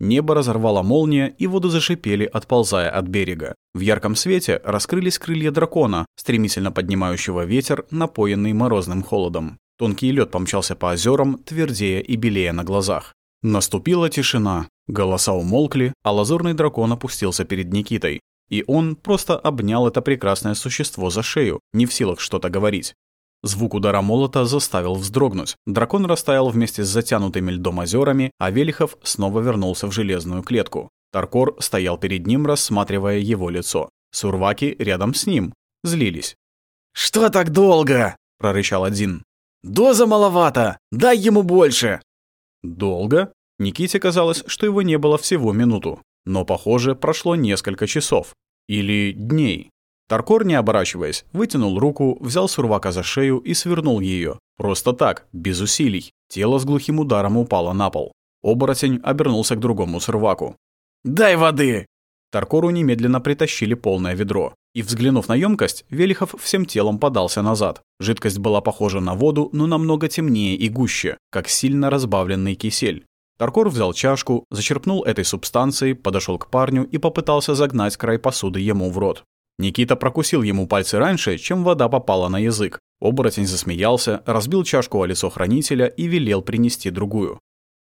Небо разорвало молния, и воды зашипели, отползая от берега. В ярком свете раскрылись крылья дракона, стремительно поднимающего ветер, напоенный морозным холодом. Тонкий лед помчался по озерам, твердея и белея на глазах. Наступила тишина. Голоса умолкли, а лазурный дракон опустился перед Никитой. И он просто обнял это прекрасное существо за шею, не в силах что-то говорить. Звук удара молота заставил вздрогнуть. Дракон растаял вместе с затянутыми льдом озерами, а Велихов снова вернулся в железную клетку. Таркор стоял перед ним, рассматривая его лицо. Сурваки рядом с ним. Злились. «Что так долго?» — прорычал один. «Доза маловато! Дай ему больше!» «Долго?» Никите казалось, что его не было всего минуту. Но, похоже, прошло несколько часов. Или дней. Таркор, не оборачиваясь, вытянул руку, взял Сурвака за шею и свернул ее. Просто так, без усилий. Тело с глухим ударом упало на пол. Оборотень обернулся к другому Сурваку. «Дай воды!» Таркору немедленно притащили полное ведро. И, взглянув на емкость, Велихов всем телом подался назад. Жидкость была похожа на воду, но намного темнее и гуще, как сильно разбавленный кисель. Таркор взял чашку, зачерпнул этой субстанцией, подошел к парню и попытался загнать край посуды ему в рот. Никита прокусил ему пальцы раньше, чем вода попала на язык. Оборотень засмеялся, разбил чашку о лицо хранителя и велел принести другую.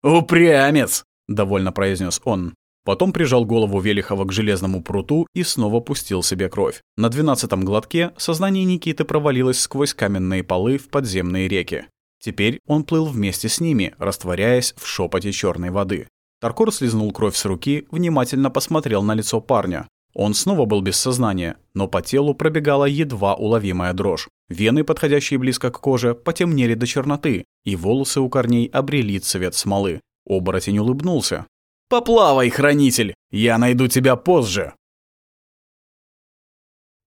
«Упрямец!» — довольно произнес он. Потом прижал голову Велихова к железному пруту и снова пустил себе кровь. На двенадцатом глотке сознание Никиты провалилось сквозь каменные полы в подземные реки. Теперь он плыл вместе с ними, растворяясь в шепоте черной воды. Таркор слезнул кровь с руки, внимательно посмотрел на лицо парня. Он снова был без сознания, но по телу пробегала едва уловимая дрожь. Вены, подходящие близко к коже, потемнели до черноты, и волосы у корней обрели цвет смолы. Оборотень улыбнулся. «Поплавай, хранитель! Я найду тебя позже!»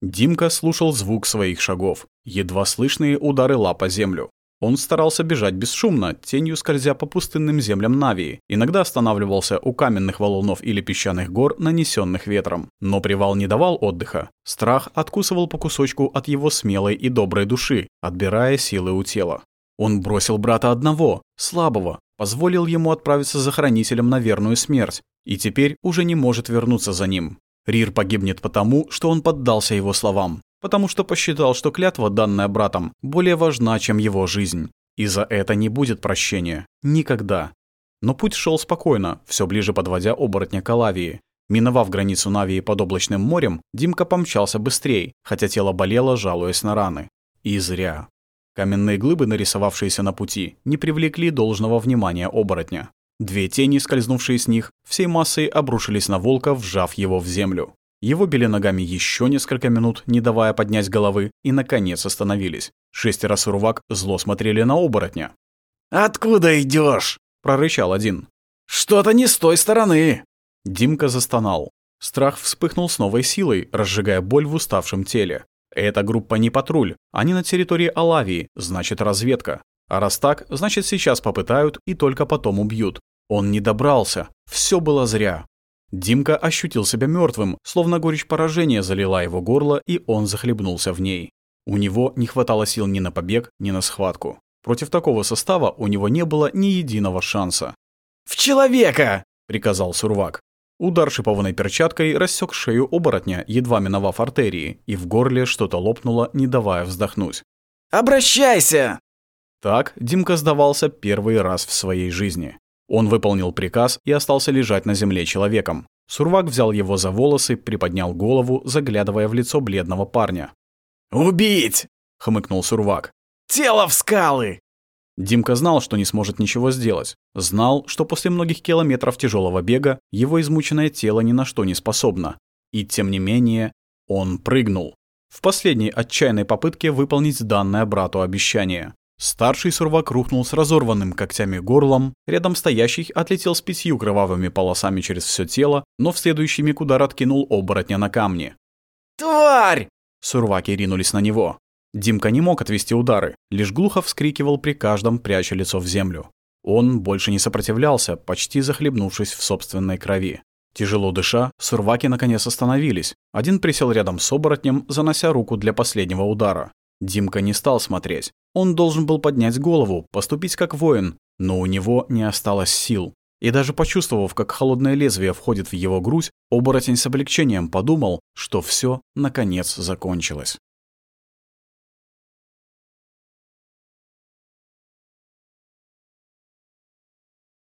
Димка слушал звук своих шагов, едва слышные удары лап о землю. Он старался бежать бесшумно, тенью скользя по пустынным землям Навии. Иногда останавливался у каменных валунов или песчаных гор, нанесенных ветром. Но привал не давал отдыха. Страх откусывал по кусочку от его смелой и доброй души, отбирая силы у тела. Он бросил брата одного, слабого, позволил ему отправиться за хранителем на верную смерть, и теперь уже не может вернуться за ним. Рир погибнет потому, что он поддался его словам потому что посчитал, что клятва, данная братом, более важна, чем его жизнь. И за это не будет прощения. Никогда. Но путь шел спокойно, все ближе подводя оборотня к Алавии. Миновав границу Навии под облачным морем, Димка помчался быстрее, хотя тело болело, жалуясь на раны. И зря. Каменные глыбы, нарисовавшиеся на пути, не привлекли должного внимания оборотня. Две тени, скользнувшие с них, всей массой обрушились на волка, вжав его в землю. Его били ногами еще несколько минут, не давая поднять головы, и, наконец, остановились. Шестеро сурвак зло смотрели на оборотня. «Откуда идешь? прорычал один. «Что-то не с той стороны!» Димка застонал. Страх вспыхнул с новой силой, разжигая боль в уставшем теле. Эта группа не патруль, они на территории Алавии, значит разведка. А раз так, значит сейчас попытают и только потом убьют. Он не добрался, все было зря. Димка ощутил себя мертвым, словно горечь поражения залила его горло, и он захлебнулся в ней. У него не хватало сил ни на побег, ни на схватку. Против такого состава у него не было ни единого шанса. «В человека!» — приказал Сурвак. Удар шипованной перчаткой рассек шею оборотня, едва миновав артерии, и в горле что-то лопнуло, не давая вздохнуть. «Обращайся!» Так Димка сдавался первый раз в своей жизни. Он выполнил приказ и остался лежать на земле человеком. Сурвак взял его за волосы, приподнял голову, заглядывая в лицо бледного парня. «Убить!» — хмыкнул Сурвак. «Тело в скалы!» Димка знал, что не сможет ничего сделать. Знал, что после многих километров тяжелого бега его измученное тело ни на что не способно. И тем не менее, он прыгнул. В последней отчаянной попытке выполнить данное брату обещание. Старший сурвак рухнул с разорванным когтями горлом, рядом стоящий отлетел с пятью кровавыми полосами через все тело, но в следующий миг удар откинул оборотня на камни. «Тварь!» Сурваки ринулись на него. Димка не мог отвести удары, лишь глухо вскрикивал при каждом, пряча лицо в землю. Он больше не сопротивлялся, почти захлебнувшись в собственной крови. Тяжело дыша, сурваки наконец остановились. Один присел рядом с оборотнем, занося руку для последнего удара. Димка не стал смотреть. Он должен был поднять голову, поступить как воин, но у него не осталось сил. И даже почувствовав, как холодное лезвие входит в его грудь, оборотень с облегчением подумал, что все наконец закончилось.